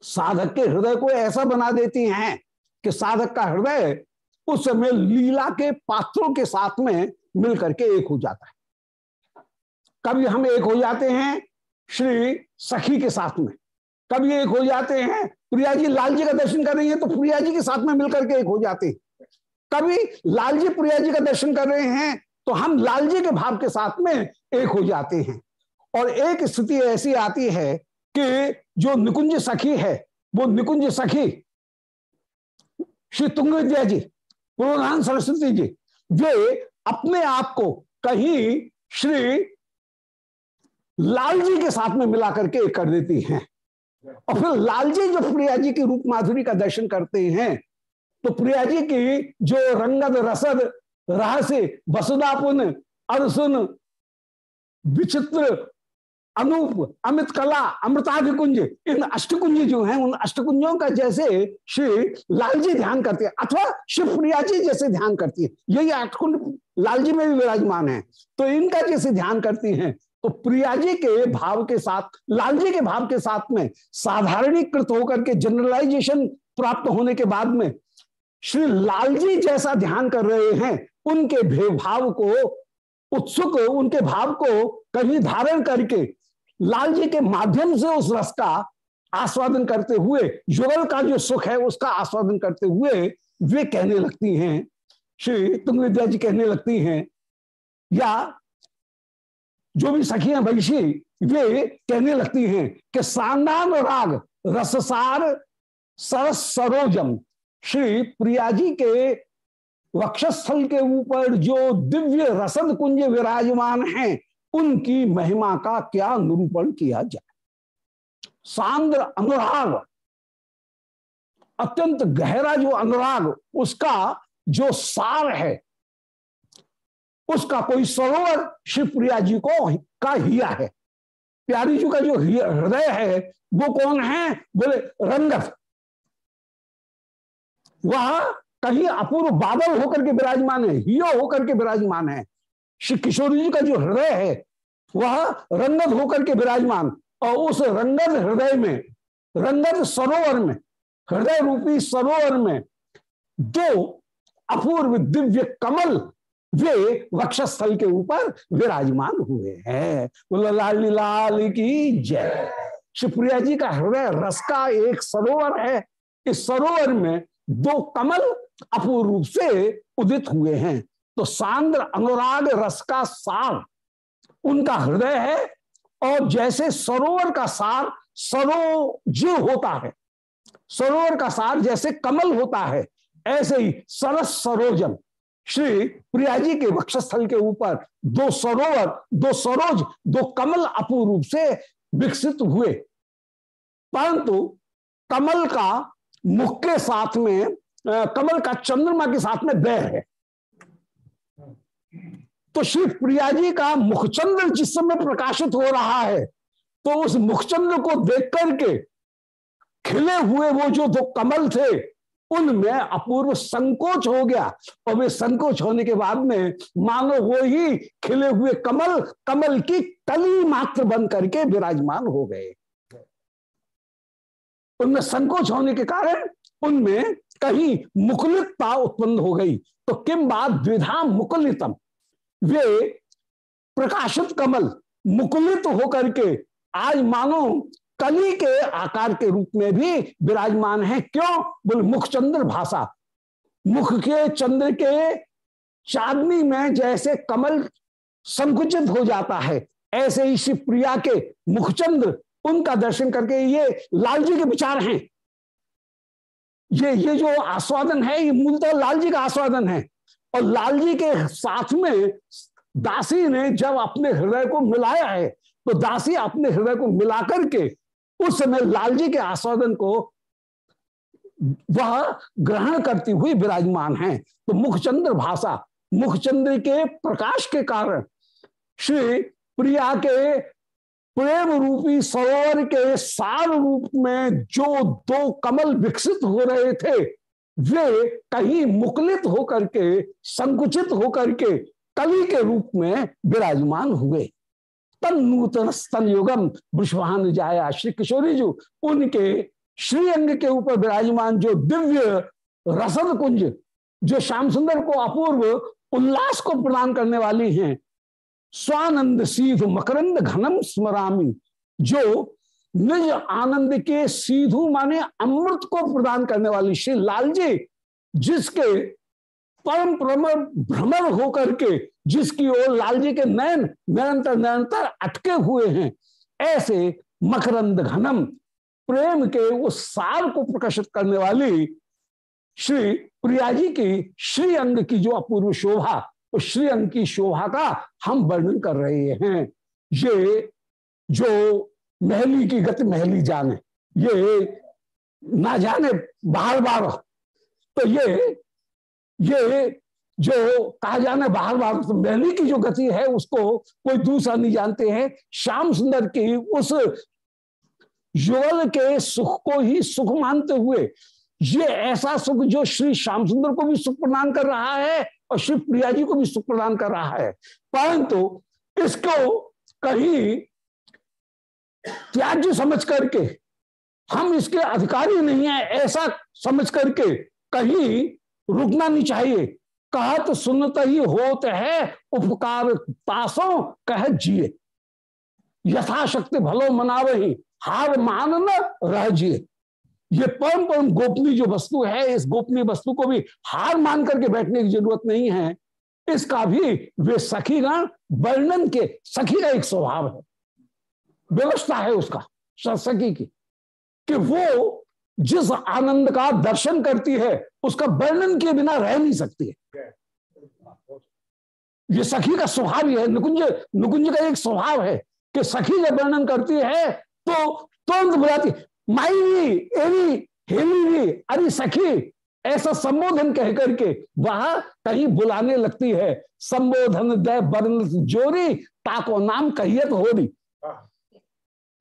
साधक के हृदय को ऐसा बना देती हैं कि साधक का हृदय उस समय लीला के पात्रों के साथ में मिल करके एक हो जाता है। कभी हम एक हो जाते हैं? श्री सखी के साथ में। कभी एक हो जाते हैं? प्रिया जी लाल जी का दर्शन कर रही है तो प्रिया जी के साथ में मिलकर के एक हो जाते हैं। कभी लाल जी प्रिया जी का दर्शन कर रहे हैं तो हम लाल जी के भाव के साथ में एक हो जाते हैं। और एक स्थिति ऐसी आती है कि जो निकुंज सखी है, वो निकुंज सखी श्री तुंग जी पूर्वधान सरस्वती जी, वे अपने आप को कहीं श्री लाल जी के साथ में मिला करके कर देती हैं। और फिर लाल जी जो प्रिया जी की रूप माधुरी का दर्शन करते हैं तो प्रिया जी की जो रंगद रसद, रहस्य वसुदापुन अरसुन, विचित्र अनूप अमित कला अमृताधिकुंज इन अष्टकुंज जो हैं, उन अष्टकुंजों का जैसे श्री लाल जी ध्यान करते हैं, अथवा शिव प्रिया जी जैसे ध्यान करती है। यही अष्टकुंड लाल जी में भी विराजमान है। तो इनका जैसे ध्यान करती हैं तो प्रिया जी के भाव के साथ लाल जी के भाव के साथ में, साधारणीकृत होकर के जनरलाइजेशन प्राप्त होने के बाद में, श्री लाल जी जैसा ध्यान कर रहे हैं, उनके भेदभाव को, उत्सुक, उनके भाव को कहीं धारण करके लाल जी के माध्यम से उस रस का आस्वादन करते हुए युगल का जो सुख है उसका आस्वादन करते हुए वे कहने लगती हैं, श्री तुंग विद्या जी कहने लगती हैं, या जो भी सखियाँ वैशी, वे कहने लगती हैं कि सांदान राग रससार सरस सरोजम श्री प्रिया जी के वक्षस्थल के ऊपर जो दिव्य रसद कुंज विराजमान हैं उनकी महिमा का क्या निरूपण किया जाए? सांद्र अनुराग, अत्यंत गहरा जो अनुराग, उसका जो सार है, उसका कोई सरोवर शिवप्रिया जी को का हिया है। प्यारी जी का जो हृदय है, वो कौन है? बोले, रंगत। वह कहीं अपूर्व बादल होकर के विराजमान है, हियो होकर के विराजमान है। श्री किशोरी जी का जो हृदय है, वह रंगत होकर के विराजमान। और उस रंगत हृदय में रंगत सरोवर में, हृदय रूपी सरोवर में दो अपूर्व दिव्य कमल, वे वक्षस्थल के ऊपर विराजमान हुए हैं। बोलो, लाल लाल की जय। शिवप्रिया जी का हृदय रस का एक सरोवर है। इस सरोवर में दो कमल अपूर्व रूप से उदित हुए हैं। तो सांद्र अनुराग रस का सार उनका हृदय है और जैसे सरोवर का सार सरोज होता है। सरोवर का सार जैसे कमल होता है, ऐसे ही सरस सरोजन। श्री प्रिया जी के वक्षस्थल के ऊपर दो सरोवर, दो सरोज, दो कमल अपूर्व रूप से विकसित हुए। परंतु कमल का मुख के साथ में कमल का चंद्रमा के साथ में बैर है। तो श्री प्रिया जी का मुखचंद्र जिस समय प्रकाशित हो रहा है तो उस मुखचंद्र को देख करके खिले हुए वो जो दो कमल थे, उनमें अपूर्व संकोच हो गया। और वे संकोच होने के बाद में मानो वो ही खिले हुए कमल कमल की कली मात्र बन करके विराजमान हो गए। उनमें संकोच होने के कारण उनमें कहीं मुकुलितता उत्पन्न हो गई। तो किम बात द्विधा मुकुलितम? वे प्रकाशित कमल मुकुलित होकर के आज मानो कली के आकार के रूप में भी विराजमान है। क्यों? बोले, मुख चंद्र भाषा। मुख के चंद्र के चांदनी में जैसे कमल संकुचित हो जाता है, ऐसे ही शिव प्रिया के मुखचंद्र उनका दर्शन करके ये लाल जी के विचार हैं। ये ये जो आस्वादन है, ये मूलतः लाल जी का आस्वादन है। और लाल जी के साथ में दासी ने जब अपने हृदय को मिलाया है तो दासी अपने हृदय को मिला करके उस समय लाल जी के आस्वादन को वह ग्रहण करती हुई विराजमान है। तो मुखचंद्र भाषा, मुखचंद्र के प्रकाश के कारण श्री प्रिया के प्रेम रूपी सरोवर के सार रूप में जो दो कमल विकसित हो रहे थे वे कहीं मुकलित होकर के, संकुचित होकर के कवि के रूप में विराजमान हुए। तन नूतन स्तन युगम वृषभान जाया श्री किशोरी जी, उनके श्रीअंग के ऊपर विराजमान जो दिव्य रसद कुंज, जो श्याम सुंदर को अपूर्व उल्लास को प्रदान करने वाली हैं, स्वानंद सीध मकरंद घनम स्मरामी, जो निज आनंद के सीधू माने अमृत को प्रदान करने वाली श्री लाल जी जिसके परम प्रमर भ्रमर होकर के, जिसकी ओर लाल जी के नयन, निरंतर निरंतर अटके हुए हैं, ऐसे मकरंद घनम प्रेम के उस सार को प्रकाशित करने वाली श्री प्रिया जी की श्री अंग की जो अपूर्व शोभा, उस श्री अंग की शोभा का हम वर्णन कर रहे हैं। ये जो महली की गति महली जाने। ये ना जाने बार बार। तो ये ये जो कहा जाने बाहर बार तो महली की जो गति है, उसको कोई दूसरा नहीं जानते हैं। श्याम सुंदर की उस युगल के सुख को ही सुख मानते हुए, ये ऐसा सुख जो श्री श्याम सुंदर को भी सुख प्रदान कर रहा है और श्री प्रिया जी को भी सुख प्रदान कर रहा है। परंतु इसको कहीं त्याज्य समझ करके, हम इसके अधिकारी नहीं है, ऐसा समझ करके कहीं रुकना नहीं चाहिए। कहा तो सुनता ही होत है, उपकार तासों कह जिए। यथाशक्ति भलो मनावे ही हार मान न रह जिए। ये परम परम गोपनीय जो वस्तु है, इस गोपनीय वस्तु को भी हार मान करके बैठने की ज़रूरत नहीं है। इसका भी वे सखीगण वर्णन के सखी का एक स्वभाव है। व्यवस्था है उसका सखी की, कि वो जिस आनंद का दर्शन करती है, उसका वर्णन के बिना रह नहीं सकती है। ये सखी का स्वभाव ही है, निकुंज निकुंज का एक स्वभाव है कि सखी जब वर्णन करती है तो तुरंत बुलाती माई भी एवी हेली भी, अरे सखी, ऐसा संबोधन कह करके वह कहीं बुलाने लगती है, संबोधन दे वर्ण जोरी, ताको नाम कहियत होरी।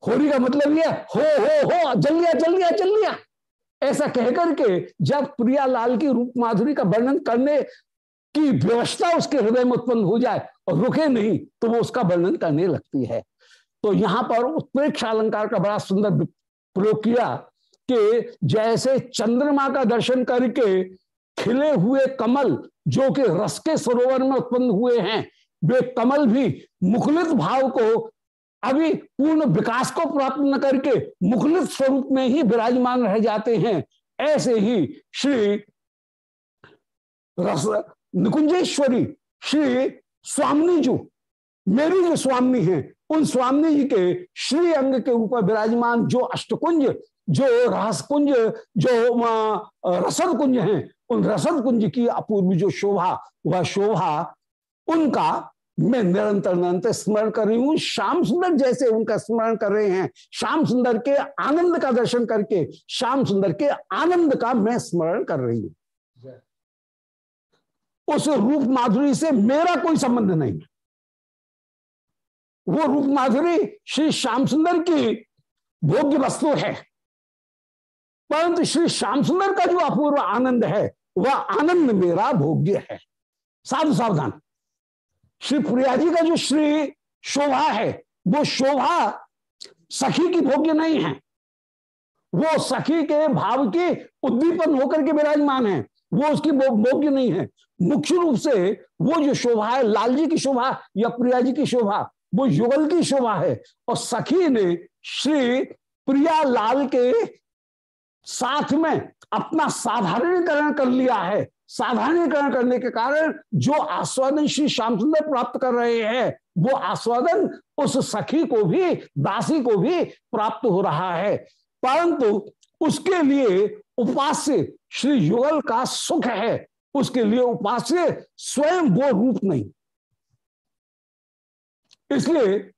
होरी का मतलब यह हो हो हो जल्दिया जल्दिया जल्दिया ऐसा कह करके जब प्रिया लाल की रूप माधुरी का वर्णन करने की व्यवस्था उसके हृदय में उत्पन्न हो जाए और रुके नहीं तो वो उसका वर्णन करने लगती है। तो यहाँ पर उत्प्रेक्ष अलंकार का बड़ा सुंदर प्रयोग किया कि जैसे चंद्रमा का दर्शन करके खिले हुए कमल जो कि रस के सरोवर में उत्पन्न हुए हैं, वे कमल भी मुखलित भाव को अभी पूर्ण विकास को प्राप्त न करके मुखलित स्वरूप में ही विराजमान रह जाते हैं। ऐसे ही श्री रस, निकुंजेश्वरी, श्री स्वामी जो, मेरी जो स्वामी है, उन स्वामी जी के श्री अंग के ऊपर विराजमान जो अष्टकुंज, जो रहसकुंज जो रसद कुंज है, उन रसद कुंज की अपूर्व जो शोभा, वह शोभा, उनका मैं निरंतर निरंतर स्मरण कर रही हूँ। श्याम सुंदर जैसे उनका स्मरण कर रहे हैं। श्याम सुंदर के आनंद का दर्शन करके, श्याम सुंदर के आनंद का मैं स्मरण कर रही हूँ। उस रूप माधुरी से मेरा कोई संबंध नहीं। वो रूप माधुरी श्री श्याम सुंदर की भोग्य वस्तु है। परंतु श्री श्याम सुंदर का जो अपूर्व आनंद है, वह आनंद मेरा भोग्य है। साधु सावधान। श्री प्रिया जी का जो श्री शोभा है, वो शोभा सखी की भोग्य नहीं है। वो सखी के भाव के उद्दीपन होकर के विराजमान है, वो उसकी भोग्य नहीं है। मुख्य रूप से वो जो शोभा है लाल जी की शोभा या प्रिया जी की शोभा, वो युगल की शोभा है। और सखी ने श्री प्रिया लाल के साथ में अपना साधारणीकरण कर लिया है। साधारणीकरण करने के कारण जो आस्वादन श्री श्याम सुंदर प्राप्त कर रहे हैं, वो आस्वादन उस सखी को भी, दासी को भी प्राप्त हो रहा है। परंतु उसके लिए उपास्य श्री युगल का सुख है। उसके लिए उपास्य स्वयं वो रूप नहीं। इसलिए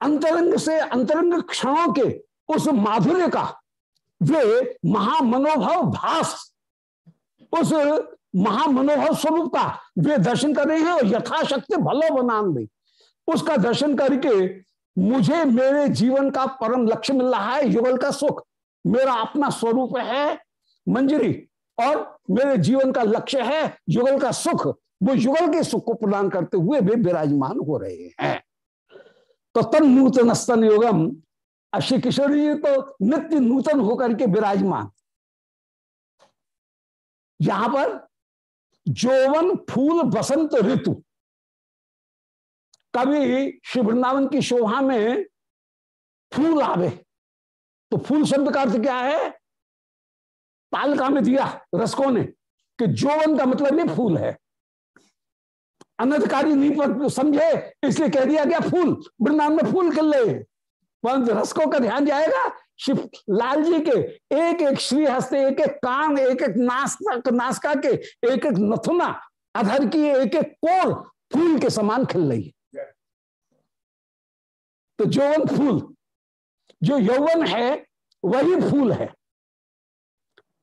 अंतरंग से अंतरंग क्षणों के उस माधुर्य का वे महामनोभव भास उस महामनोभव स्वरूप का वे दर्शन कर रहे हैं और यथाशक्ति भलो बनान दे उसका दर्शन करके मुझे मेरे जीवन का परम लक्ष्य मिल रहा है, युगल का सुख। मेरा अपना स्वरूप है मंजरी और मेरे जीवन का लक्ष्य है युगल का सुख। वो युगल के सुख को प्रदान करते हुए वे विराजमान हो रहे हैं। तो तन नूतन स्तन योगम श्री किशोर जी तो नित्य नूतन होकर के विराजमान। यहाँ पर जोवन फूल बसंत ऋतु। कभी श्री वृंदावन की शोभा में फूल आवे। तो फूल शब्द का अर्थ क्या है? तालका में दिया रसकों ने कि जोवन का मतलब ये फूल है। अनधिकारी नहीं समझे, इसलिए कह दिया गया फूल, वृंदावन में फूल खिल रहे परंतु रसकों का ध्यान जाएगा शिव लाल जी के एक एक श्री हस्ते, एक एक कान, एक एक नास्ता नासका के एक एक नथुना, अधर की एक एक कोर फूल के समान खिल रही है। तो जौवन फूल, जो यौवन है, वही फूल है।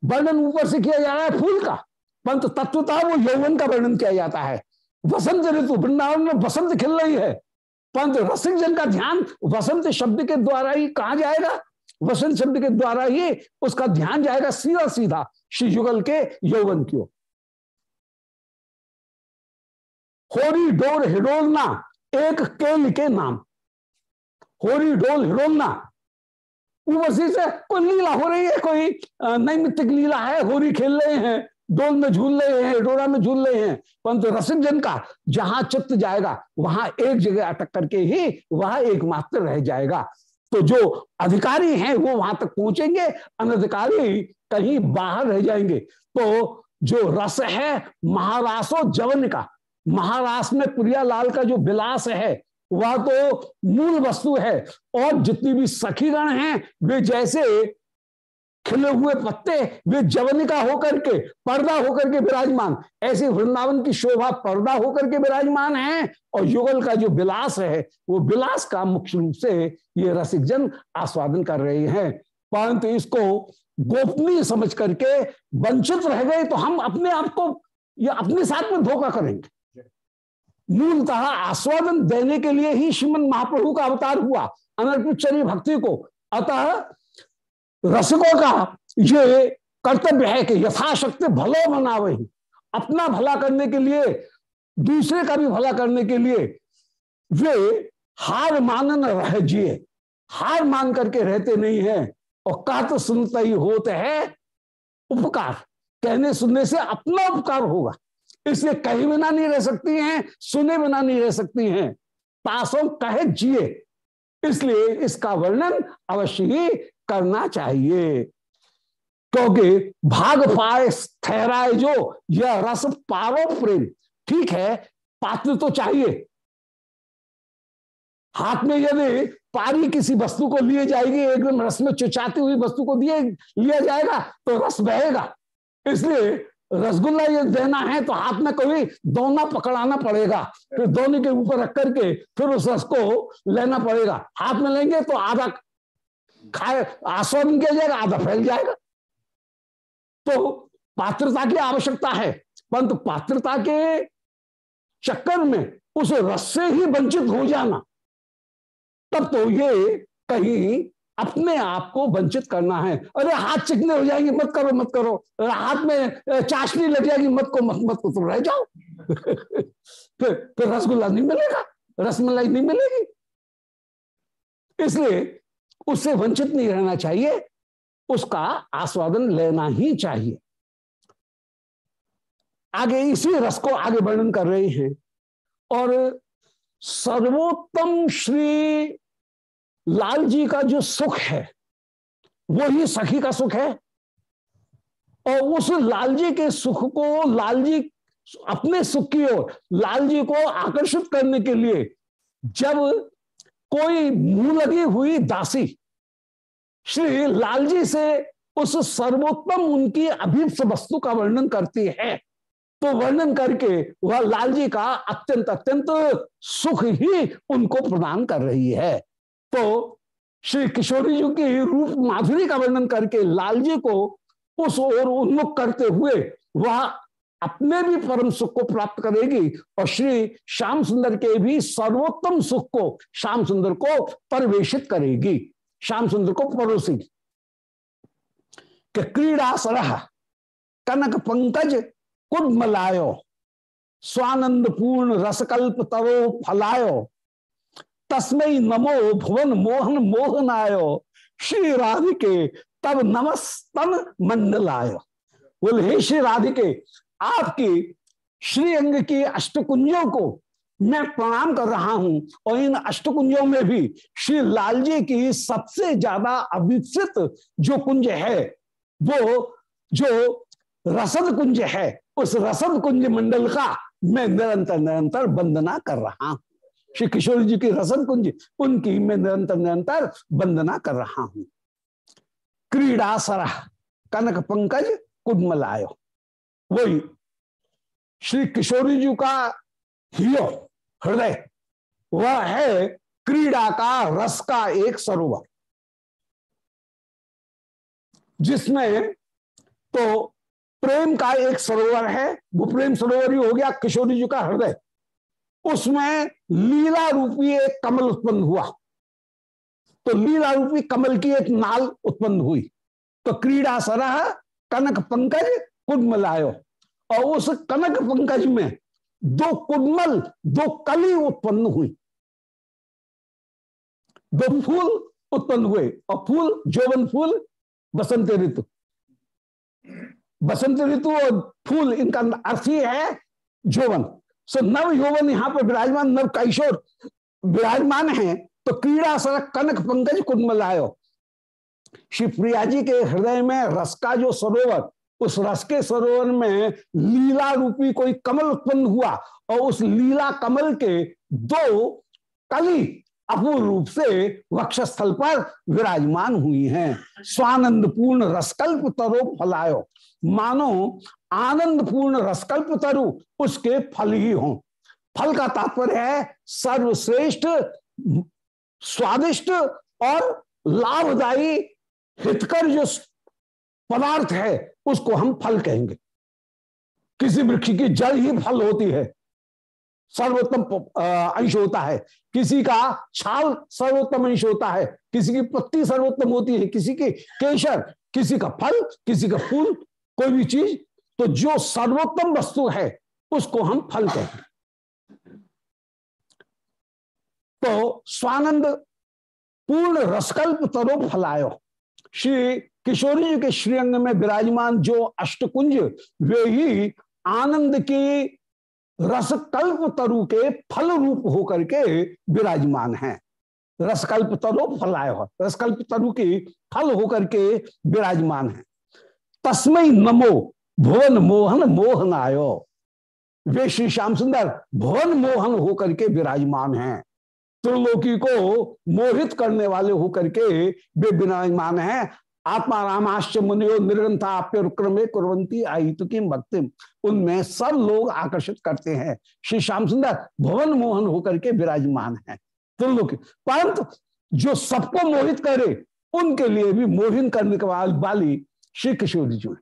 वर्णन ऊपर से किया जा रहा है फूल का, परंतु तत्वता वो यौवन का वर्णन किया जाता है। वसंत ऋतु, वृंदावन में बसंत खिल रही है, परंतु रसिक जन का ध्यान वसंत शब्द के द्वारा ही कहा जाएगा? वसंत शब्द के द्वारा ही उसका ध्यान जाएगा सीधा सीधा श्री युगल के यौवन की ओर। होरी डोर हिडोलना, एक केल के नाम। होरी डोल हिडोलना। ऊपर से कोई लीला हो रही है, कोई नैमित्तिक लीला है, होरी खेल रहे हैं, डोल में झूल रहे हैं, डोरा में झूल रहे हैं, परंतु रसिक जन का जहाँ चित्त जाएगा, वहाँ एक जगह अटक करके ही वह एकमात्र रह जाएगा। तो जो अधिकारी हैं वो वहाँ तक पहुँचेंगे, अनधिकारी कहीं बाहर रह जाएँगे। तो जो रस है, महारासो जवन का, महारास में प्रियालाल का जो विलास है, वह तो मूल वस्तु है। और जितनी भी सखीगण हैं, वे जैसे खिले हुए पत्ते, वे जवनिका होकर के, पर्दा होकर के विराजमान। ऐसे वृंदावन की शोभा पर्दा होकर के विराजमान है और युगल का जो विलास है, वो विलास का मुख्य रूप से ये रसिक जन आस्वादन कर रहे हैं। परंतु इसको गोपनीय समझ करके वंचित रह गए तो हम अपने आप को ये अपने साथ में धोखा करेंगे। मूलतः आस्वादन देने के लिए ही श्रीमन महाप्रभु का अवतार हुआ अनर्पिचरी भक्ति को। अतः रसकों का ये कर्तव्य है कि यथाशक्ति भलो बना वही अपना भला करने के लिए, दूसरे का भी भला करने के लिए वे हार मानन रह जिए। हार मान करके रहते नहीं है और कहा तो सुनता ही होते है उपकार। कहने सुनने से अपना उपकार होगा। इसलिए कहीं बिना नहीं रह सकती हैं, सुने बिना नहीं रह सकती हैं। तासों कहे जिए। इसलिए इसका वर्णन अवश्य ही करना चाहिए। क्योंकि भाग पाए, ठहराए जो, यह रस पारो प्रेम। ठीक है, पात्र तो चाहिए। हाथ में यदि पारी किसी वस्तु को लिए जाएगी एकदम रस में चुचाती हुई वस्तु को दिए, लिया जाएगा तो रस बहेगा। इसलिए रसगुल्ला ये देना है तो हाथ में कभी दोना पकड़ाना पड़ेगा। फिर दोने के ऊपर रख करके फिर उस रस को लेना पड़ेगा। हाथ में लेंगे तो आधा खाए, आस्वादन किया जाएगा, आधा फैल जाएगा। तो पात्रता की आवश्यकता है, परंतु पात्रता के चक्कर में उस रस से ही वंचित हो जाना, तब तो ये कहीं अपने आप को वंचित करना है। अरे, हाथ चिकने हो जाएँगे, मत करो मत करो। हाथ में चाशनी लग जाएगी, मत को, मत मत को, तुम रह जाओ। फिर फिर रसगुल्ला नहीं मिलेगा, रसमलाई नहीं मिलेगी। इसलिए उससे वंचित नहीं रहना चाहिए, उसका आस्वादन लेना ही चाहिए। आगे इसी रस को आगे वर्णन कर रहे हैं। और सर्वोत्तम श्री लाल जी का जो सुख है वो ही सखी का सुख है। और उस लाल जी के सुख को लाल जी अपने सुख की ओर, लाल जी को आकर्षित करने के लिए जब कोई मुँह लगी हुई दासी, श्री लाल जी से उस सर्वोत्तम उनकी अभिप्स वस्तु का वर्णन करती है तो वर्णन करके वह लाल जी का अत्यंत अत्यंत सुख ही उनको प्रदान कर रही है। तो श्री किशोरी जी की रूप माधुरी का वर्णन करके लाल जी को उस ओर उन्मुख करते हुए वह अपने भी परम सुख को प्राप्त करेगी। और श्री श्याम सुंदर के भी सर्वोत्तम सुख को श्याम सुंदर को परिवेशित करेगी। श्याम सुंदर को परोसेगी क्रीड़ा सरह, कनक पंकज कुडमलायो स्वानंद पूर्ण रसकल्प तरो फलायो तस्मय नमो भुवन मोहन मोहनायो, श्री राधिके तब नमस्तन मंडलायो। बोले, हे श्री राधिके आपकी श्री अंग की अष्टकुंजों को मैं प्रणाम कर रहा हूँ और इन अष्टकुंजों में भी श्री लाल जी की सबसे ज़्यादा अविकसित जो कुंज है, वो जो रसद कुंज है, उस रसद कुंज मंडल का मैं निरंतर निरंतर वंदना कर रहा हूँ। श्री किशोर जी की रसद कुंज, उनकी मैं निरंतर निरंतर वंदना कर रहा हूँ। क्रीड़ा सरह कनक पंकज, कुडमलायो। वही श्री किशोरी जी का हियो, हृदय, वह है क्रीड़ा का, रस का एक सरोवर। जिसमें तो प्रेम का एक सरोवर है, वो प्रेम सरोवर ही हो गया किशोरी जी का हृदय। उसमें लीला रूपी एक कमल उत्पन्न हुआ। तो लीला रूपी कमल की एक नाल उत्पन्न हुई। तो क्रीड़ा सरह, कनक पंकज कुडमलायो और उस कनक पंकज में दो कुडमल, दो कली उत्पन्न हुई। दो फूल उत्पन्न हुए और फूल, जोवन फूल, बसंत ऋतु। बसंत ऋतु और फूल, इनका अर्थ ही है जोवन। सो नव यौवन यहाँ पर विराजमान, नव कैशोर विराजमान है तो क्रीड़ा सड़क कनक पंकज कुंडमलायो श्री प्रिया जी के हृदय में रस का जो सरोवर उस रस के सरोवर में लीला रूपी कोई कमल उत्पन्न हुआ और उस लीला कमल के दो कली अपूर्ण रूप से वक्षस्थल पर विराजमान हुई हैं। स्वानंद पूर्ण रसकल्प तरो फलायो। मानो आनंद पूर्ण रसकल्प तरु उसके फल ही हो। फल का तात्पर्य है सर्वश्रेष्ठ, स्वादिष्ट और लाभदायी हितकर जो पदार्थ है, उसको हम फल कहेंगे। किसी वृक्ष की जड़ ही फल होती है। सर्वोत्तम अंश होता है। किसी का छाल सर्वोत्तम अंश होता है। किसी की पत्ती सर्वोत्तम होती है। किसी की केशर, किसी का फल, किसी का फूल, कोई भी चीज़ तो जो सर्वोत्तम वस्तु है, उसको हम फल कहते तो स्वानंद पूर्ण रसकल्प तरो फलायो। श्री किशोरी जी के श्रीअंग में विराजमान जो अष्टकुंज, वे ही आनंद की रसकल्प तरु के फल रूप होकर के विराजमान हैं। रसकल्प तरु फलाय रसकल्प तरु की फल होकर के विराजमान है। तस्मय नमो भुवन मोहन मोहनायो। वे श्री श्याम सुंदर भुवन मोहन होकर के विराजमान हैं। त्रिलोकी को मोहित करने वाले होकर के वे विराजमान हैं। आत्मा रामाश्च मुनियो निर्गंथा आप्य कुरंती आहित की भक्ति उनमें सब लोग आकर्षित करते हैं। श्री श्याम सुंदर भवन मोहन होकर के विराजमान है। त्रिलोकी, परंतु जो सबको मोहित करे, उनके लिए भी मोहिन करने के वाली श्री किशोरी जी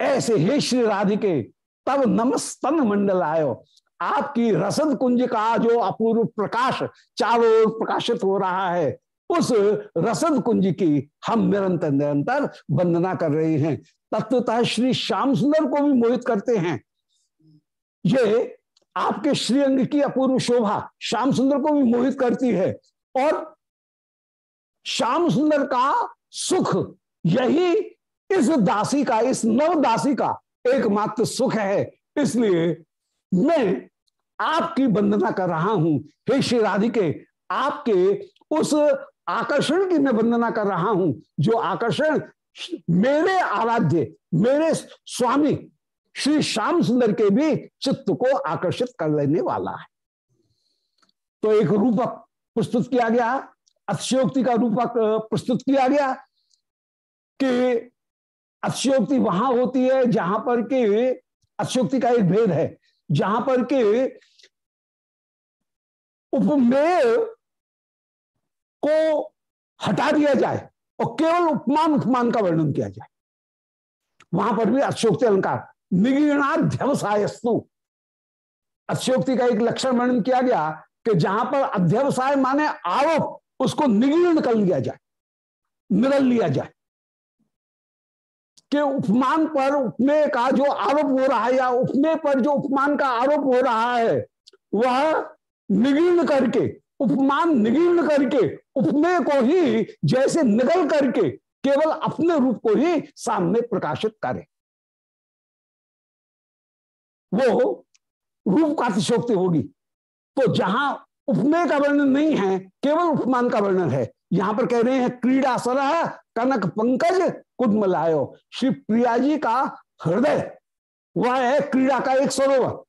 ऐसे हे श्री राधिके, तब नमस्तन मंडल आयो। आपकी रसद कुंज का जो अपूर्व प्रकाश, चारों ओर प्रकाशित हो रहा है। उस रसद कुंज की हम निरंतर निरंतर वंदना कर रहे हैं। तत्वतः श्री श्याम सुंदर को भी मोहित करते हैं। ये आपके श्रीअंग की अपूर्व शोभा श्याम सुंदर को भी मोहित करती है। और श्याम सुंदर का सुख, यही इस दासी का, इस नव दासी का एकमात्र सुख है। इसलिए मैं आपकी वंदना कर रहा हूँ। हे श्री राधिके, आपके उस आकर्षण की मैं वंदना कर रहा हूँ, जो आकर्षण मेरे आराध्य, मेरे स्वामी श्री श्याम सुंदर के भी चित्त को आकर्षित कर लेने वाला है। तो एक रूपक प्रस्तुत किया गया, अतिशयोक्ति का रूपक प्रस्तुत किया गया कि अतिशयोक्ति वहाँ होती है जहाँ पर के अतिशयोक्ति का एक भेद है, जहाँ पर के उपमेय को हटा दिया जाए और केवल उपमान उपमान का वर्णन किया जाए। वहाँ पर भी अशोक्ति अलंकार। निगीणाध्यवसायस्तु अशोक्ति का एक लक्षण वर्णन किया गया कि जहाँ पर अध्यवसाय माने आरोप, उसको निगीर्ण कर लिया जाए, निगल लिया जाए। कि उपमान पर उपमेय का जो आरोप हो रहा है या उपमेय पर जो उपमान का आरोप हो रहा है, वह निगीर्ण करके उपमान निगीर्ण करके, उपमेय को ही जैसे निगल करके केवल अपने रूप को ही सामने प्रकाशित करे। वो रूप का अतिशोक्ति होगी। तो जहाँ उपमेय का वर्णन नहीं है, केवल उपमान का वर्णन है। यहाँ पर कह रहे हैं, क्रीड़ा सरह कनक पंकज कुदमलायो। श्री प्रिया जी का हृदय, वह है क्रीड़ा का एक सरोवर।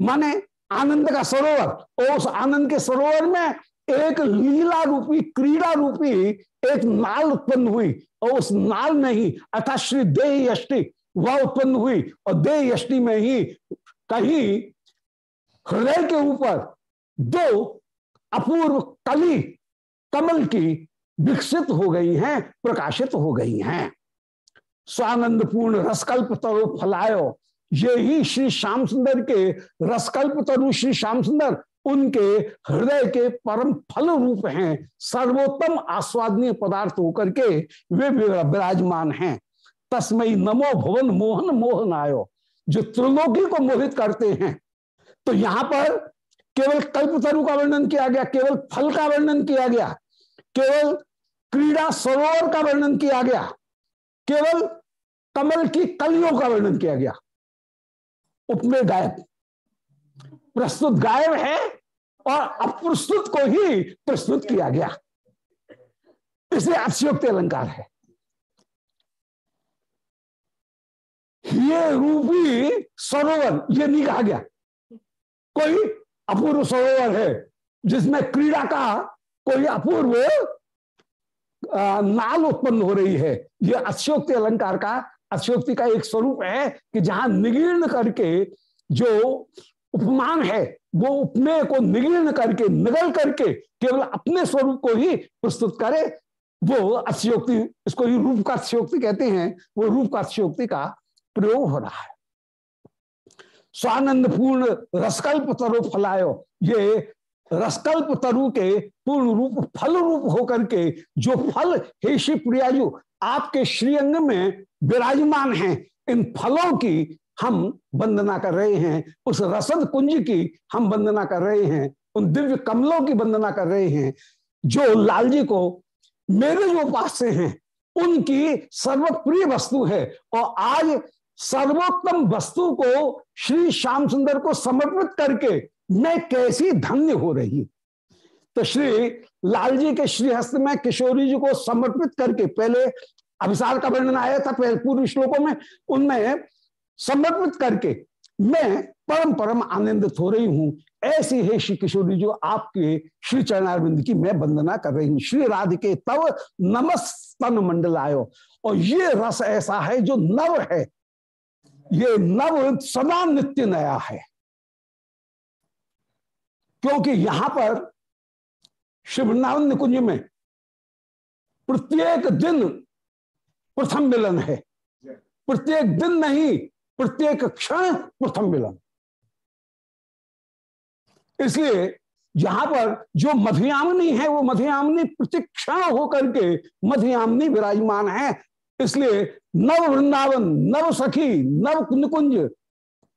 माने आनंद का सरोवर। और उस आनंद के सरोवर में एक लीला रूपी, क्रीड़ा रूपी एक नाल उत्पन्न हुई। और उस नाल में ही अर्थात श्री देह यष्टि वह उत्पन्न हुई। और देह यष्टि में ही कहीं हृदय के ऊपर दो अपूर्व कली कमल की विकसित हो गई हैं, प्रकाशित हो गई हैं। स्वानंद पूर्ण रसकल्प तरु फलायो। ये ही श्री श्याम सुंदर के रसकल्प तरु श्री श्याम सुंदर उनके हृदय के परम फल रूप हैं, सर्वोत्तम आस्वादनीय पदार्थ होकर के वे विराजमान हैं। तस्मय नमो भुवन मोहन मोहन आयो जो त्रिलोकी को मोहित करते हैं। तो यहाँ पर केवल कल्पतरु का वर्णन किया गया, केवल फल का वर्णन किया गया, केवल क्रीड़ा सरोवर का वर्णन किया गया, केवल कमल की कलियों का वर्णन किया गया। उपमेय गायब प्रस्तुत गायब है और अप्रस्तुत को ही प्रस्तुत किया गया। इसे अतिशोक्ति अलंकार है। ये रूपी सरोवर, ये नहीं कहा गया। कोई अपूर्व सरोवर है जिसमें क्रीड़ा का कोई अपूर्व नाल उत्पन्न हो रही है। यह अक्षोक्ति अलंकार का अक्षोक्ति का एक स्वरूप है कि जहाँ निगीर्ण करके जो उपमान है, वो उपमेय को निगीर्ण करके, निगल करके केवल अपने स्वरूप को ही प्रस्तुत करे, वो अक्षयोक्ति इसको ही रूप का अक्षयोक्ति कहते हैं, वो रूप का अक्षयोक्ति का प्रयोग हो रहा है। स्वानंद पूर्ण रसकल्प तरु फलायो ये रसकल्प तरु के पूर्ण रूप, फल रूप होकर के जो फल, हे श्री प्रियाजु, आपके श्रीअंग में विराजमान हैं, इन फलों की हम वंदना कर रहे हैं, उस रसद कुंज की हम वंदना कर रहे हैं, उन दिव्य कमलों की वंदना कर रहे हैं, जो लाल जी को मेरे जो उपास हैं, उनकी सर्वप्रिय वस्तु है, और आज सर्वोत्तम वस्तु को श्री श्याम सुंदर को समर्पित करके मैं कैसी धन्य हो रही तो श्री लाल जी के श्रीहस्त में किशोरी जी को समर्पित करके, पहले अभिसार का वर्णन आया था, पहले पूर्व श्लोकों में, उनमें समर्पित करके मैं परम परम आनंदित हो रही हूँ। ऐसी है श्री किशोरी जो, आपके श्री चरणारविंद की मैं वंदना कर रही हूँ। श्री राधिके तव नमस्तन मंडल आयो और ये रस ऐसा है जो नव है। ये नव सदा नित्य नया है। क्योंकि यहाँ पर शिवनारायण निकुंज में प्रत्येक दिन प्रथम मिलन है। प्रत्येक दिन नहीं, प्रत्येक क्षण प्रथम मिलन इसलिए यहाँ पर जो मधुयामिनी है, वो मधुयामिनी प्रतिक्षण होकर के मधुयामिनी विराजमान है। इसलिए नव वृंदावन, नव सखी, नव निकुंज,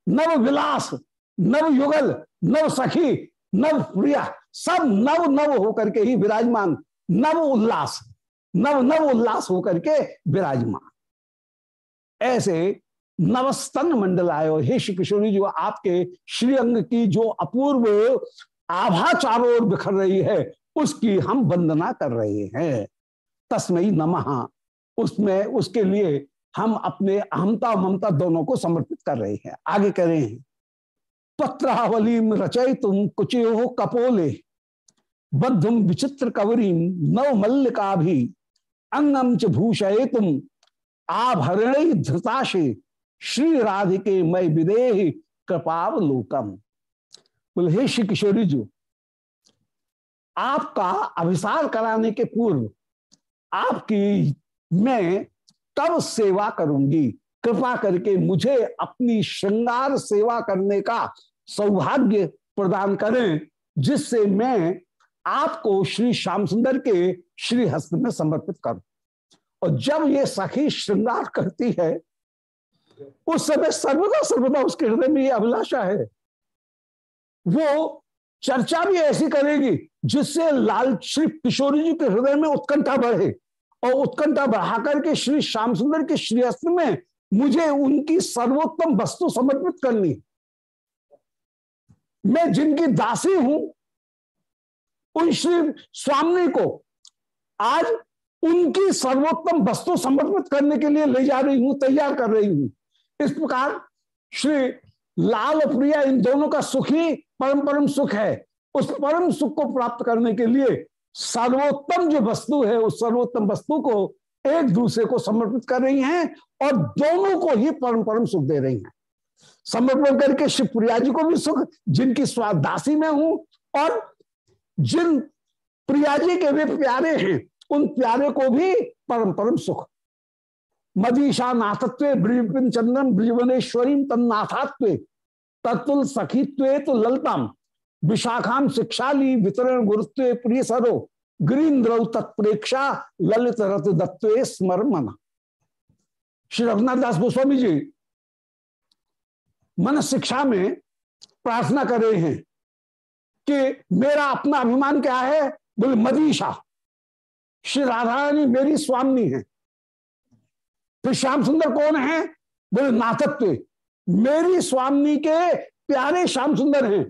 नव विलास, नव युगल, नव सखी नव प्रिया, सब नव नव होकर के ही विराजमान, नव उल्लास, नव नव उल्लास होकर के विराजमान। ऐसे नवस्तन मंडल आयो। हे श्री किशोरी जो, आपके श्रीअंग की जो अपूर्व आभा चारों ओर बिखर रही है, उसकी हम वंदना कर रहे हैं। तस्मयी नमः। उसमें, उसके लिए हम अपने अहमता ममता दोनों को समर्पित कर रहे हैं। आगे कह रहे हैं पत्रावली रचय तुम कुचयो कपोले बद्धुम विचित्र कवरीम नव मल्लिका भी अंगम च भूषय तुम आभरण धृताशे श्री राधिके मय विदेह कृपावलोकम। बोले, हे श्री किशोरी जी, आपका अभिसार कराने के पूर्व आपकी मैं तब सेवा करूँगी। कृपा करके मुझे अपनी श्रृंगार सेवा करने का सौभाग्य प्रदान करें, जिससे मैं आपको श्री श्याम सुंदर के श्री हस्त में समर्पित करूँ। और जब ये सखी श्रृंगार करती है, उस समय सर्वदा सर्वदा उसके हृदय में ये अभिलाषा है। वो चर्चा भी ऐसी करेगी, जिससे लाल श्री किशोरी जी के हृदय में उत्कंठा बढ़े और उत्कंठा बढ़ा करके श्री श्याम सुंदर के श्रीअस्त्र में मुझे उनकी सर्वोत्तम वस्तु समर्पित करनी मैं जिनकी दासी हूँ, उन श्री स्वामी को आज उनकी सर्वोत्तम वस्तु समर्पित करने के लिए ले जा रही हूँ, तैयार कर रही हूँ। इस प्रकार श्री लाल और प्रिया इन दोनों का सुख परम परम सुख है। उस परम सुख को प्राप्त करने के लिए सर्वोत्तम जो वस्तु है, उस सर्वोत्तम वस्तु को एक दूसरे को समर्पित कर रही हैं और दोनों को ही परम परम सुख दे रही हैं। समर्पण करके शिवप्रिया जी को भी सुख, जिनकी स्वादासी में हूँ और जिन प्रिया जी के भी प्यारे हैं, उन प्यारे को भी परम परम सुख। मदीशा नाथत्व ब्रिपिन चंद्रम ब्रिजवनेश्वरी तन्नाथात्व तत्ल सखीत्व तो ललताम, विशाखाम शिक्षाली, वितरण गुरुत्व प्रिय सरो गिरीन्द्र तत्प्रेक्षा ललित रथ दत्व स्मर मना श्री रघुनाथ दास गोस्वामी जी मन शिक्षा में प्रार्थना कर रहे हैं कि मेरा अपना अभिमान क्या है? बोले, मदीशा, श्री राधा रानी मेरी स्वामी है। फिर श्याम सुंदर कौन है? बोले, नाथत्व, मेरी स्वामी के प्यारे श्याम सुंदर हैं।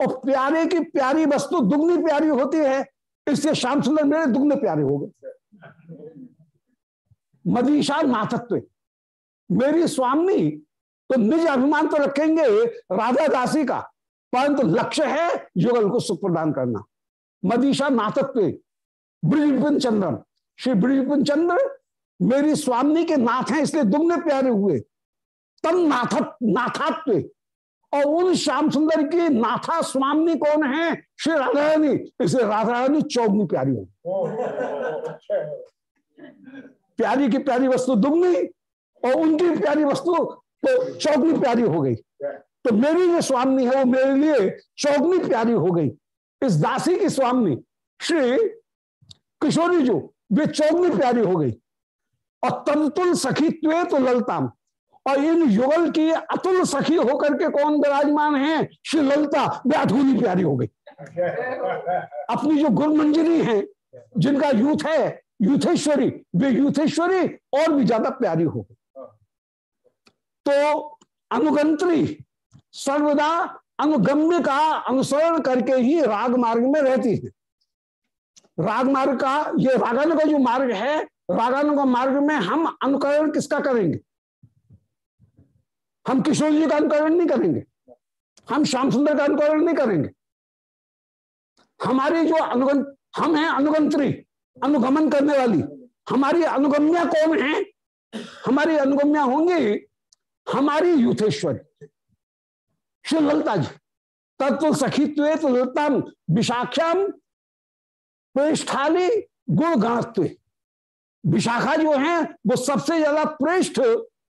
और प्यारे की प्यारी वस्तु तो दुगनी प्यारी होती है, इसलिए श्याम सुंदर मेरे दुगने प्यारे हो गए। मदीशा नाथत्व। मेरी स्वामी तो निज अभिमान तो रखेंगे राधा दासी का परंतु तो लक्ष्य है युगल को सुख प्रदान करना। मदीशा नाथत्व ब्रिजपिन चंद्रम श्री ब्रिजपिन चंद्र मेरी स्वामी के नाथ हैं इसलिए दुगने प्यारे हुए। तम नाथ नाथात्व और उन श्याम सुंदर की नाथा स्वामी कौन है? श्री राधा रानी इसलिए राधा रानी चौगनी प्यारी हो प्यारी की प्यारी वस्तु दुगनी और उनकी प्यारी वस्तु तो चौगनी प्यारी हो गई। तो मेरी जो स्वामी है, वो मेरे लिए चौगनी प्यारी हो गई। इस दासी की स्वामी, श्री किशोरी जो, वे चौगनी प्यारी हो गई। और तंतुल सखी त्वे तो ललताम। और इन युगल की अतुल सखी होकर के कौन विराजमान है? श्री ललता, वे अधूरी प्यारी हो गई। अपनी जो गुरु मंजरी है, जिनका यूथ है, यूथेश्वरी, वे यूथेश्वरी और भी ज़्यादा प्यारी हो गई। तो अनुगंत्री सर्वदा अनुगम्य का अनुसरण करके ही राग मार्ग में रहती है। राग मार्ग का, ये रागानु का जो मार्ग है, रागानु का मार्ग में हम अनुकरण किसका करेंगे? हम किशोर जी का अनुकरण नहीं करेंगे। हम श्याम सुंदर का अनुकरण नहीं करेंगे। हमारी जो अनुगम हम हैं अनुगंत्री, अनुगमन करने वाली। हमारी अनुगम्या कौन है? हमारी अनुगम्या होंगी हमारी यूथेश्वरी श्री ललता जी, तत्व सखीत्व तो ललता विशाख्याम प्रेष्ठाली गुण गणत्व विशाखा जो है, वो सबसे ज़्यादा प्रेष्ठ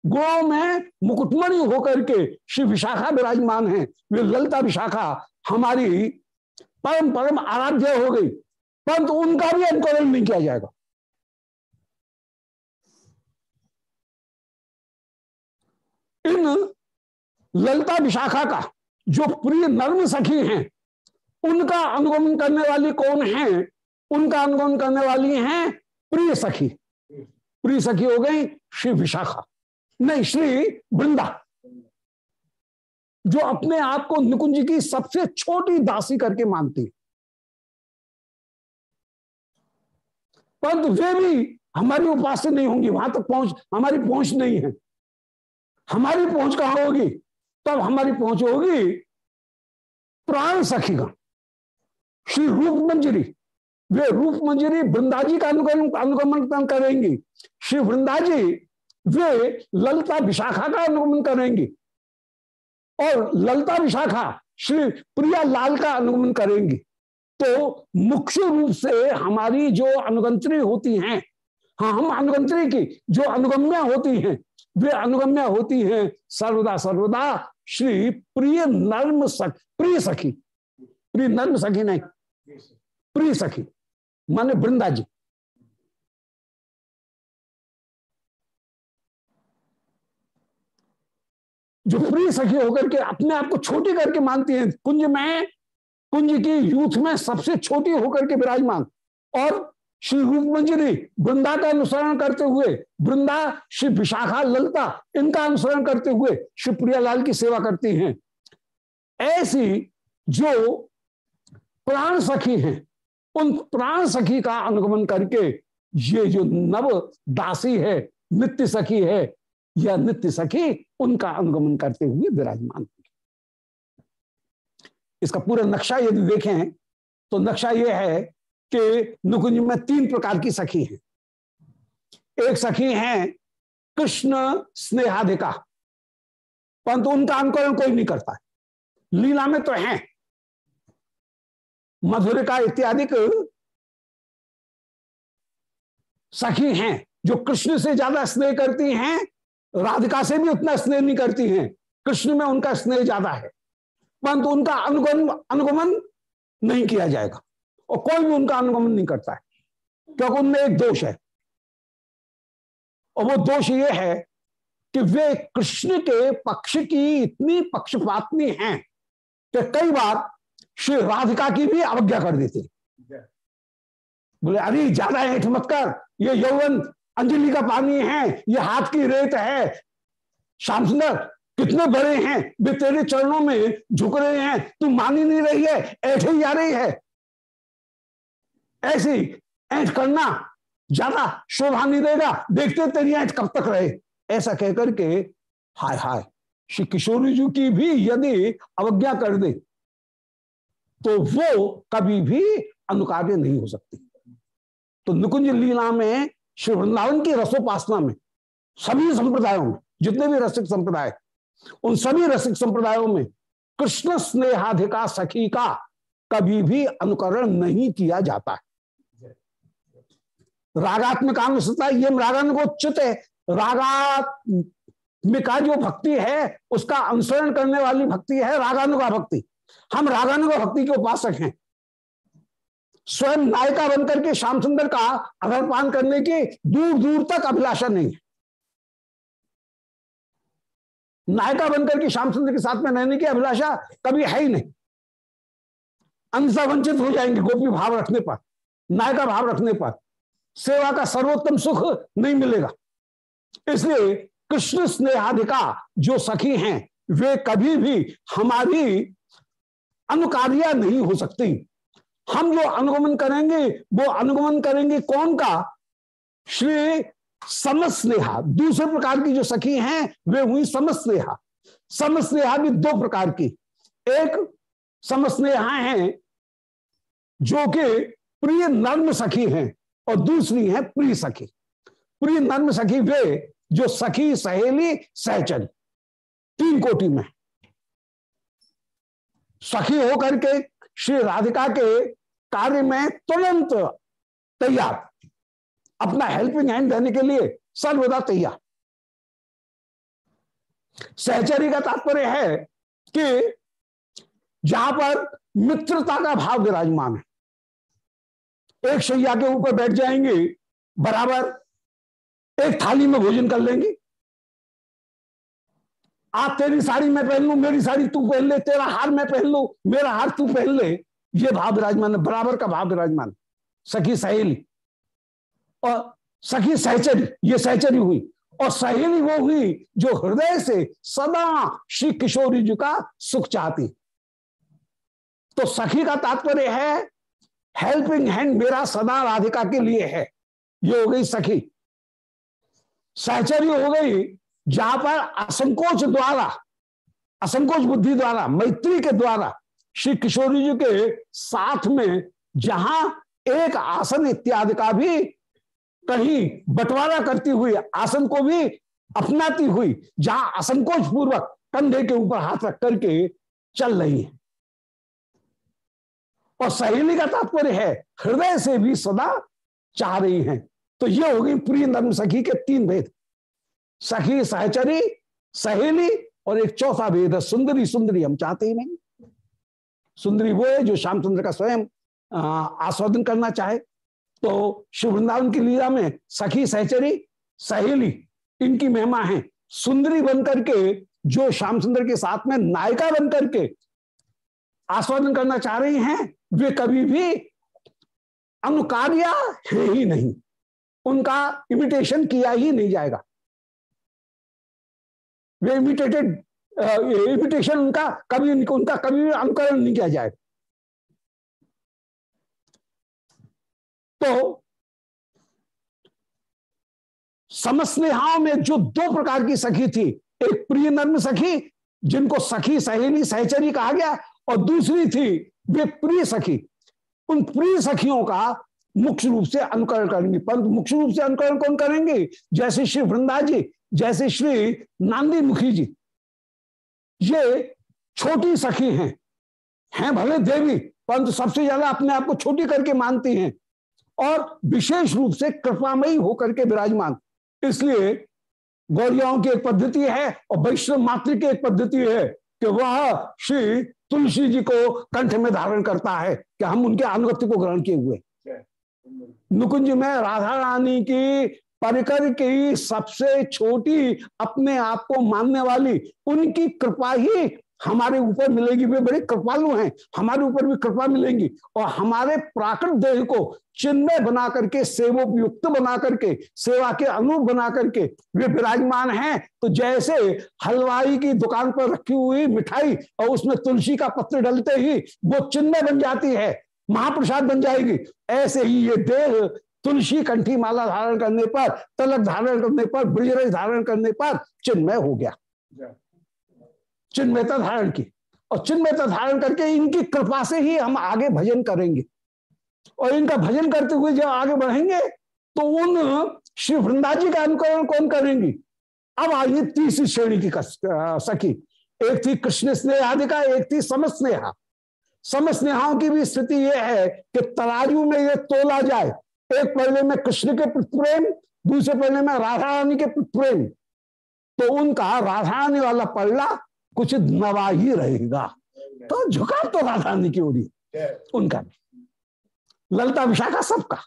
गुणों में मुकुटमणि होकर के श्री विशाखा विराजमान है। वे ललता विशाखा हमारी परम परम आराध्य हो गई। परंतु उनका भी अनुकरण नहीं किया जाएगा। इन ललिता विशाखा का जो प्रिय नर्म सखी हैं, उनका अनुगमन करने वाली कौन है? उनका अनुगमन करने वाली हैं प्रिय सखी। प्रिय सखी हो गई श्री विशाखा। नहीं, श्री वृंदा। जो अपने आप को निकुंज की सबसे छोटी दासी करके मानती परंतु वे भी हमारी उपास नहीं होंगी, वहाँ तक पहुँच हमारी पहुँच नहीं है। हमारी पहुँच कहाँ होगी? तब हमारी पहुँच होगी प्राण सखी का, श्री रूप मंजरी। वे रूप मंजरी वृंदा जी का अनुगमन अनुगमन करेंगी। श्री वृंदा जी वे ललता विशाखा का अनुगमन करेंगी। और ललता विशाखा, श्री प्रिया लाल का अनुगमन करेंगी। तो मुख्य रूप से हमारी जो अनुगंत्री होती हैं हाँ हम अनुगंत्री की जो अनुगम्या होती हैं वे अनुगम्य होती हैं। सर्वदा सर्वदा श्री प्रिय नर्म सख, प्रिय सखी। प्रिय नर्म सखी नहीं, प्रिय सखी। माने वृंदा जी जो प्रिय सखी होकर के अपने आप को छोटी करके मानती हैं, कुंज में, कुंज की यूथ में सबसे छोटी होकर के विराजमान। और श्री रूप मंजरी, वृंदा का अनुसरण करते हुए, वृंदा, श्री विशाखा, ललता, इनका अनुसरण करते हुए श्री प्रियालाल की सेवा करती हैं। ऐसी जो प्राण सखी हैं, उन प्राण सखी का अनुगमन करके ये जो नव दासी है, नित्य सखी है, या नित्य सखी, उनका अनुगमन करते हुए विराजमान इसका पूरा नक्शा यदि देखें तो नक्शा यह है कि नुकुंज में तीन प्रकार की सखी हैं। एक सखी है कृष्ण स्नेहाधिका परंतु उनका अनुकरण कोई नहीं करता है। लीला में तो है। मधुरिका इत्यादि सखी हैं जो कृष्ण से ज़्यादा स्नेह करती हैं, राधिका से भी उतना स्नेह नहीं करती हैं। कृष्ण में उनका स्नेह ज़्यादा है। परंतु उनका अनुगमन अनुगमन नहीं किया जाएगा। और कोई भी उनका अनुगमन नहीं करता है, क्योंकि उनमें एक दोष है। और वो दोष ये है कि वे कृष्ण के पक्ष की इतनी पक्षपातनी हैं कि कई बार श्री राधिका की भी अवज्ञा कर देते बोले, अरे, ज़्यादा हेठ मत कर, ये यौवन अंजलि का पानी है, ये हाथ की रेत है। श्याम सुंदर, कितने बड़े हैं, वे तेरे चरणों में झुक रहे हैं, तू मान नहीं रही है, ऐठे ही आ रही है। ऐसी ऐठ करना ज़्यादा शोभा नहीं देगा। देखते तेरी ऐठ कब तक रहे। ऐसा कहकर के, हाय हाय, श्री किशोरी जी की भी यदि अवज्ञा कर दे तो वो कभी भी अनुकार्य नहीं हो सकती। तो निकुंज लीला में, श्री वृंदावन की रसोपासना में, सभी संप्रदायों में, जितने भी रसिक संप्रदाय, उन सभी रसिक संप्रदायों में कृष्ण स्नेहाधिका सखी का कभी भी अनुकरण नहीं किया जाता है। रागात्मक अनुसता ये रागानुगोचित है रागात्मिका जो भक्ति है, उसका अनुसरण करने वाली भक्ति है रागानुगा भक्ति हम रागानुगा भक्ति के उपासक हैं। स्वयं नायिका बनकर के श्याम सुंदर का अधरपान करने की दूर दूर तक अभिलाषा नहीं है। नायिका बनकर के श्याम सुंदर के साथ में रहने की अभिलाषा कभी है ही नहीं। अंशा वंचित हो जाएँगे गोपी भाव रखने पर, नायिका भाव रखने पर। सेवा का सर्वोत्तम सुख नहीं मिलेगा। इसलिए कृष्ण स्नेहाधिका जो सखी हैं, वे कभी भी हमारी अनुकार्या नहीं हो सकती। हम जो अनुगमन करेंगे, वो अनुगमन करेंगे कौन का? श्री समस्नेहा। दूसरे प्रकार की जो सखी हैं, वे हुई समस्नेहा। समस्नेहा भी दो प्रकार की। एक समस्नेहा है, जो कि प्रिय नर्म सखी हैं। और दूसरी है प्रिय सखी। प्रिय नर्म सखी वे, जो सखी सहेली सहचरी। तीन कोटि में। सखी होकर के श्री राधिका के कार्य में तुरंत तैयार। अपना हेल्पिंग हैंड देने के लिए सर्वदा तैयार। सहचरी का तात्पर्य है कि जहाँ पर मित्रता का भाव विराजमान है। एक शैया के ऊपर बैठ जाएँगे, बराबर। एक थाली में भोजन कर लेंगे। आप तेरी साड़ी मैं पहन लू, मेरी साड़ी तू पहन ले, तेरा हार मैं पहन लू, मेरा हार तू पहन ले। ये भाव विराजमान है, बराबर का भाव विराजमान। सखी सहेली। और सखी सहचरी, ये सहचरी हुई। और सहेली वो हुई जो हृदय से सदा श्री किशोरी जी का सुख चाहती। तो सखी का तात्पर्य है हेल्पिंग हैंड मेरा सदा राधिका के लिए है। ये हो गई सखी। सहचरी हो गई, जहाँ पर असंकोच द्वारा, असंकोच बुद्धि द्वारा, मैत्री के द्वारा श्री किशोरी जी के साथ में जहाँ एक आसन इत्यादि का भी कहीं बंटवारा करती हुई, आसन को भी अपनाती हुई, जहाँ असंकोच पूर्वक कंधे के ऊपर हाथ रख करके चल रही है। और सहेली का तात्पर्य है, हृदय से भी सदा चाह रही हैं। तो ये होगी प्रिय नर्म सखी के तीन भेद। सखी सहचरी, सहेली और एक चौथा भेद है, सुंदरी सुंदरी हम चाहते ही नहीं। सुंदरी वो है जो श्यामचंद्र का स्वयं आस्वादन करना चाहे। तो शिव वृंदावन की लीला में सखी सहचरी, सहेली, इनकी महिमा है। सुंदरी बनकर के जो श्यामचंद्र के साथ में नायिका बन करके आस्वादन करना चाह रही हैं वे कभी भी अनुकार्या है ही नहीं। उनका इमिटेशन किया ही नहीं जाएगा। वे इमिटेटेड इमिटेशन उनका कभी उनका कभी भी अनुकरण नहीं किया जाएगा। तो समस्नेहाओं में जो दो प्रकार की सखी थी, एक प्रिय नर्म सखी, जिनको सखी सहेली सहचरी कहा गया, और दूसरी थी वे प्रिय सखी, उन प्रिय सखियों का मुख्य रूप से अनुकरण करेंगे। परंतु मुख्य रूप से अनुकरण कौन करेंगे? जैसे श्री वृंदा जी, जैसे श्री नांदी मुखी जी। ये छोटी सखी हैं हैं भले देवी, परंतु सबसे ज़्यादा अपने आप को छोटी करके मानती हैं और विशेष रूप से कृपामयी होकर के विराजमान। इसलिए गौरियाओं की एक पद्धति है और वैष्णव मातृ की एक पद्धति है। कि वह श्री तुलसी जी को कंठ में धारण करता है कि हम उनके अनुगत्य को ग्रहण किए हुए। नुकुंज में राधा रानी की परिकर की सबसे छोटी अपने आप को मानने वाली उनकी कृपा ही हमारे ऊपर मिलेगी वे बड़े कृपालु हैं, हमारे ऊपर भी कृपा मिलेंगी। और हमारे प्राकृत देह को चिन्मय बना करके सेवोपयुक्त बना करके सेवा के अनुरूप बना करके वे विराजमान हैं। तो जैसे हलवाई की दुकान पर रखी हुई मिठाई और उसमें तुलसी का पत्र डलते ही वो चिन्मय बन जाती है, महाप्रसाद बन जाएगी। ऐसे ही ये देह तुलसी कंठी माला धारण करने पर, तलक धारण करने पर ब्रजरज धारण करने पर चिन्मय हो गया। चिन्मयता धारण की और चिन्मयता धारण करके इनकी कृपा से ही हम आगे भजन करेंगे। और इनका भजन करते हुए जब आगे बढ़ेंगे तो उन श्री वृंदा जी का अनुकरण कौन करेंगी? अब आइए तीसरी श्रेणी की सखी। एक थी कृष्ण स्नेहादिका, एक थी समस्नेहा समस्नेहाओं की भी स्थिति यह है कि तराजू में ये तोला जाए। एक पहले में कृष्ण के प्रेम, दूसरे पहले में राधा रानी के प्रेम। तो उनका राधा रानी वाला पल्ला कुछ नवा ही रहेगा। तो झुकाव तो राधा रानी की ओरी उनका। भी ललता विशाखा सबका।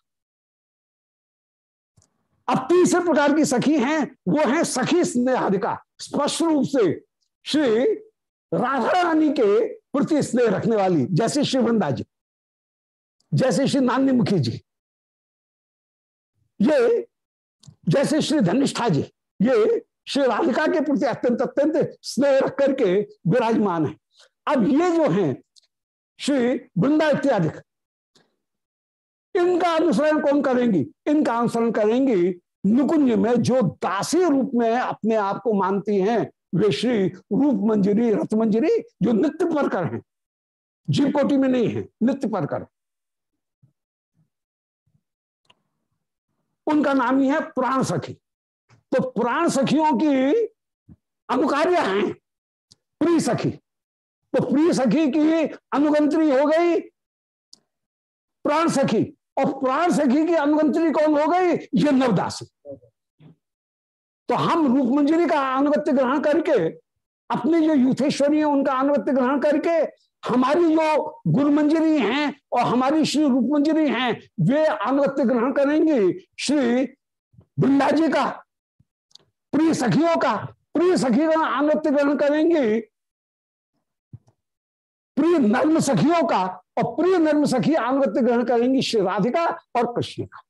अब तीसरे प्रकार की सखी हैं, वो है सखी स्नेहादिका। स्पष्ट रूप से श्री राधा रानी के प्रति स्नेह रखने वाली, जैसे श्री वृंदा जी, जैसे श्री नानी मुखी जी, ये जैसे श्री धनिष्ठा जी, ये श्री राधिका के प्रति अत्यंत अत्यंत स्नेह रख करके विराजमान है। अब ये जो हैं, श्री वृंदा इत्यादि इनका अनुसरण कौन करेंगी? इनका अनुसरण करेंगी नुकुंज में, जो दासी रूप में अपने आप को मानती हैं, वे श्री रूप मंजरी रथ मंजरी जो नित्य पर कर हैं। जीव कोटि में नहीं है, नित्य पर कर उनका नाम ही है प्राण सखी। तो प्राण सखियों की अनुकार्य है। प्रिय सखी। तो प्रिय सखी की अनुगंत्री हो गई। प्राण सखी। और प्राण सखी की अनुगंत्री कौन हो गई? ये नवदासी। तो हम रूप मंजरी का अनुगत्य ग्रहण करके, अपनी जो यूथेश्वरी है, उनका अनुगत्य ग्रहण करके, हमारी जो गुरु मंजरी हैं और हमारी श्री रूप मंजरी हैं, वे अनुगत्य ग्रहण करेंगे श्री बिल्ला जी का। प्रिय सखियों का, प्रिय सखी का अनुगत्य ग्रहण करेंगे। प्रिय नर्म सखियों का और प्रिय नर्म सखी अनुगत्य ग्रहण करेंगी श्री राधिका और कृष्ण का।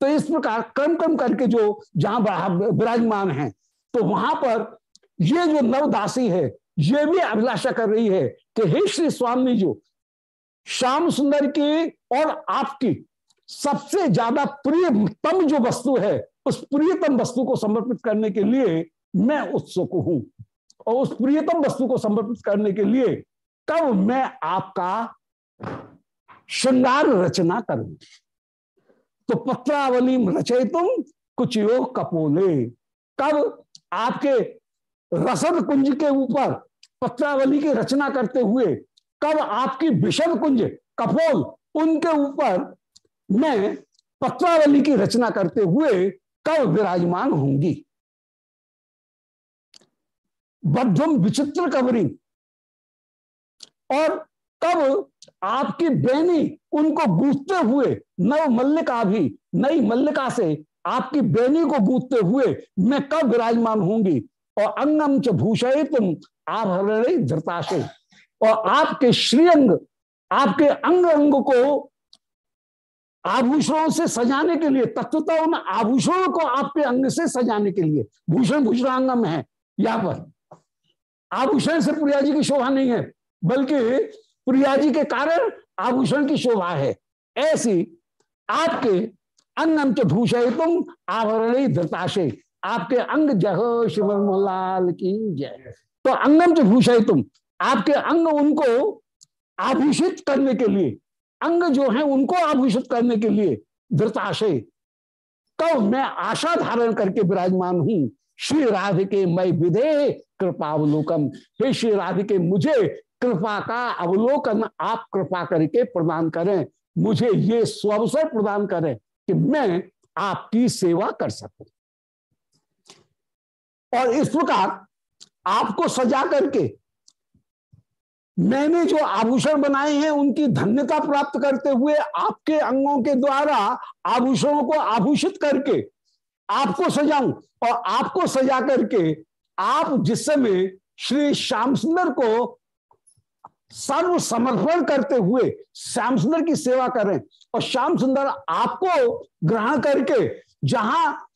तो इस प्रकार क्रम क्रम करके जो जहाँ विराजमान है तो वहाँ पर ये जो नवदासी है, ये भी अभिलाषा कर रही है कि हे श्री स्वामी जो, श्याम सुंदर की और आपकी सबसे ज़्यादा प्रियतम जो वस्तु है उस प्रियतम वस्तु को समर्पित करने के लिए मैं उत्सुक हूँ। और उस प्रियतम वस्तु को समर्पित करने के लिए कब मैं आपका श्रृंगार रचना करूँगी। तो पत्रावली रचे तुम कुछ योग कपोले। कब आपके रसद कुंज के ऊपर पत्रावली की रचना करते हुए कब आपकी विषद कुंज, कपोल, उनके ऊपर मैं पत्रावली की रचना करते हुए कब विराजमान होंगी। बद्धम विचित्र कवरी। और कब आपकी बेनी उनको बूझते हुए, नव मल्लिका भी, नई मल्लिका से आपकी बेनी को बूझते हुए, मैं कब विराजमान होंगी। और अंगम च भूषय तुम आभरण धृताशे। और आपके श्रीअंग, आपके अंग अंग को आभूषणों से सजाने के लिए तत्वता उन आभूषणों को आपके अंग से सजाने के लिए। भूषण भूषणांगम है यहाँ पर। आभूषण से प्रिया जी की शोभा नहीं है, बल्कि प्रिया जी के कारण आभूषण की शोभा है। ऐसी आपके अंगम च भूषय तुम आवरण धृताशे। आपके अंग जहो शिवलाल की जय। तो अंगम च भूषय तुम आपके अंग उनको आभूषित करने के लिए अंग जो है, उनको आभूषित करने के लिए धृताशय तो मैं आशा धारण करके विराजमान हूँ। श्री राधिके मई विधे कृपावलोकम। हे श्री राधिके, मुझे कृपा का अवलोकन आप कृपा करके प्रदान करें। मुझे ये स्वअवसर प्रदान करें कि मैं आपकी सेवा कर सकूँ। और इस प्रकार आपको सजा करके मैंने जो आभूषण बनाए हैं, उनकी धन्यता प्राप्त करते हुए आपके अंगों के द्वारा आभूषणों को आभूषित करके आपको सजाऊं और आपको सजा करके आप जिस समय श्री श्याम सुंदर को सर्व समर्पण करते हुए श्याम सुंदर की सेवा करें और श्याम सुंदर आपको ग्रहण करके जहाँ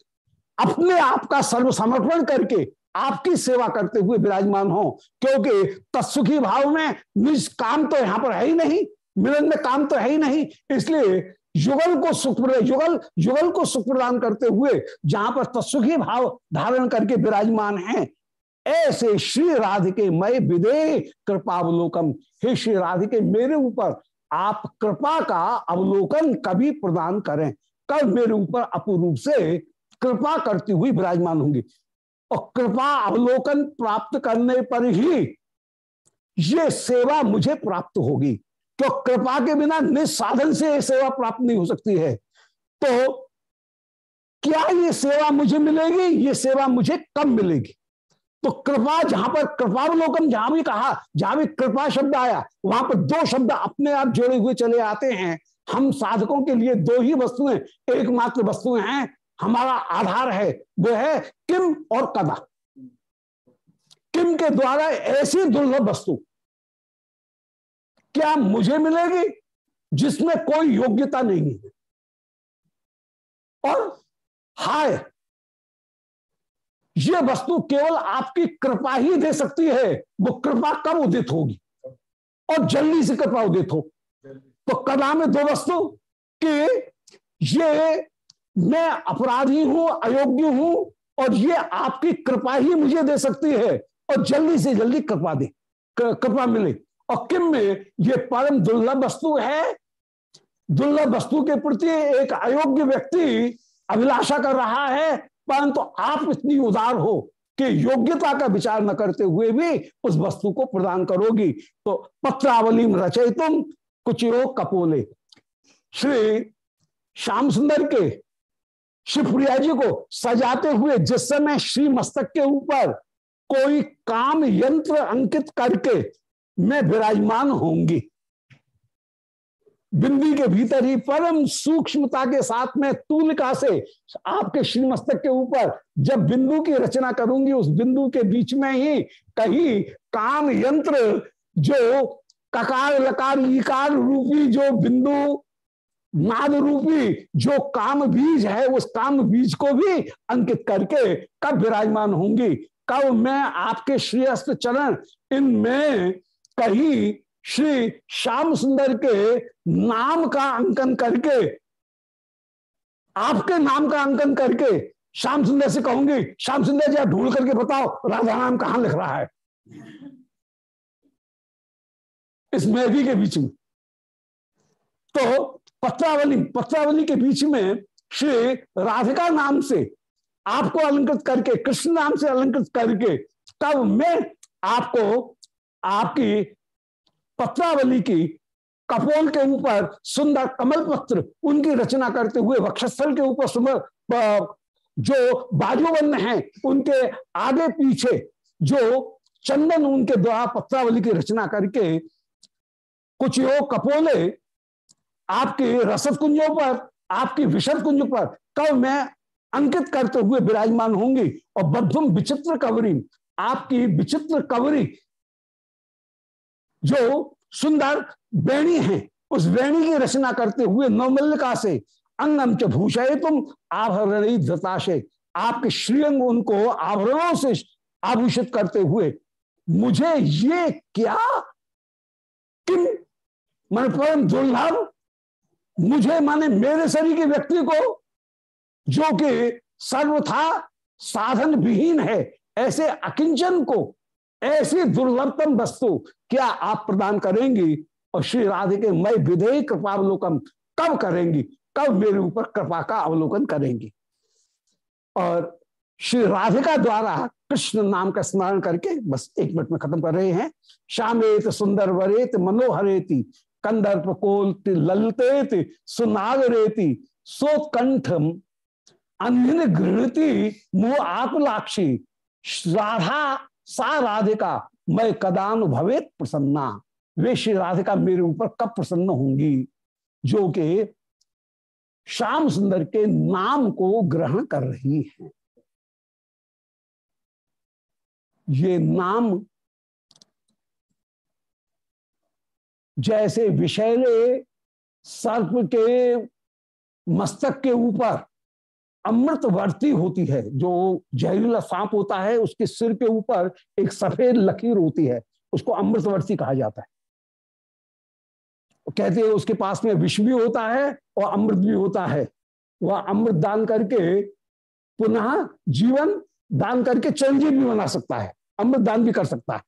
अपने आप का सर्व समर्पण करके आपकी सेवा करते हुए विराजमान हो, क्योंकि तत्सुखी भाव में निज काम तो यहाँ पर है ही नहीं, मिलन में काम तो है ही नहीं। इसलिए युगल को सुख युगल युगल को सुख प्रदान करते हुए जहाँ पर तत्सुखी भाव धारण करके विराजमान हैं, ऐसे श्री राधिके मय विदे कृपावलोकन हे श्री राधिके, मेरे ऊपर आप कृपा का अवलोकन कभी प्रदान करें। कब मेरे ऊपर अपूर्व से कृपा करती हुई विराजमान होंगी। और कृपा अवलोकन प्राप्त करने पर ही ये सेवा मुझे प्राप्त होगी। तो कृपा के बिना निसाधन से यह सेवा प्राप्त नहीं हो सकती है। तो क्या ये सेवा मुझे मिलेगी? ये सेवा मुझे कब मिलेगी? तो कृपा जहाँ पर कृपावलोकन, जहाँ भी कहा, जहाँ भी कृपा शब्द आया, वहाँ पर दो शब्द अपने आप जोड़े हुए चले आते हैं। हम साधकों के लिए दो ही वस्तुएँ, एकमात्र वस्तुएँ हैं हमारा आधार है, वो है किम और कदा। किम के द्वारा ऐसी दुर्लभ वस्तु क्या मुझे मिलेगी, जिसमें कोई योग्यता नहीं है? और हाय, ये वस्तु केवल आपकी कृपा ही दे सकती है, वो कृपा कब उदित होगी? और जल्दी से कृपा उदित हो। तो कदा में दो वस्तु कि ये मैं अपराधी हूँ, अयोग्य हूँ, और ये आपकी कृपा ही मुझे दे सकती है। और जल्दी से जल्दी कृपा दे कृपा मिले। और किम में ये परम दुर्लभ वस्तु है? दुर्लभ वस्तु के प्रति एक अयोग्य व्यक्ति अभिलाषा कर रहा है, परंतु तो आप इतनी उदार हो कि योग्यता का विचार न करते हुए भी उस वस्तु को प्रदान करोगी। तो पत्रावली में रचय तुम कुछ कपोले। श्री श्याम सुंदर के शिवप्रिया जी को सजाते हुए जिस समय श्री मस्तक के ऊपर कोई काम यंत्र अंकित करके मैं विराजमान होंगी। बिंदी के भीतर ही परम सूक्ष्मता के साथ में तूलिका से आपके श्रीमस्तक के ऊपर जब बिंदु की रचना करूँगी, उस बिंदु के बीच में ही कहीं काम यंत्र जो ककार, लकार इकार रूपी जो बिंदु नाद रूपी जो काम बीज है, उस काम बीज को भी अंकित करके कब विराजमान होंगी? कब मैं आपके श्रेयस्त चरण, इनमें कहीं श्री श्याम सुंदर के नाम का अंकन करके, आपके नाम का अंकन करके श्याम सुंदर से कहूँगी श्याम सुंदर जी, आप ढूंढ करके बताओ, राधा नाम कहाँ लिख रहा है? इस मेहदी के बीच में। तो पत्रावली पत्रावली के बीच में श्री राधिका नाम से आपको अलंकृत करके, कृष्ण नाम से अलंकृत करके, तब मैं आपको आपकी पत्रावली की कपोल के ऊपर सुंदर कमल पत्र, उनकी रचना करते हुए, वक्षस्थल के ऊपर सुंदर जो बाजूबंद हैं, उनके आगे पीछे जो चंदन, उनके द्वारा पत्रावली की रचना करके कुछ योग कपोले आपके रसद कुंजों पर, आपकी विशद कुंज पर कब मैं अंकित करते हुए विराजमान होंगी और बद्धुम विचित्र कवरी, आपकी विचित्र कवरी जो सुंदर बेणी है, उस वेणी की रचना करते हुए नवमल्लिका से अंगम च भूषय तुम आभरण धताशे। आपके श्रीअंग उनको आभरणों से आभूषित करते हुए, मुझे ये क्या? किम? मन परम दुर्लभ मुझे माने मेरे शरीर के व्यक्ति को, जो कि सर्वथा साधन विहीन है, ऐसे अकिंचन को, ऐसी दुर्लभतम वस्तु क्या आप प्रदान करेंगी? और श्री राधे के, मैं विधेय कृपावलोकन कब करेंगी? कब मेरे ऊपर कृपा का अवलोकन करेंगी? और श्री राधिका द्वारा कृष्ण नाम का स्मरण करके, बस एक मिनट में खत्म कर रहे हैं श्यामेत सुंदर वरेत मनोहरेति कंदर्प कोल ललतेत, सुनागरेति सोत्कंठ अन्य गृहती मुह आत्मलाक्षी राधा, सा राधिका, मैं कदानुभवेत प्रसन्ना। वे श्री राधिका मेरे ऊपर कब प्रसन्न होंगी? जो कि श्याम सुंदर के नाम को ग्रहण कर रही हैं। ये नाम जैसे विषैले सर्प के मस्तक के ऊपर अमृत वर्ती होती है, जो जहरीला सांप होता है, उसके सिर के ऊपर एक सफ़ेद लकीर होती है, उसको अमृतवर्ती कहा जाता है। कहते हैं उसके पास में विष भी होता है और अमृत भी होता है। वह अमृत दान करके पुनः जीवन दान करके चंजी भी बना सकता है, अमृत दान भी कर सकता है।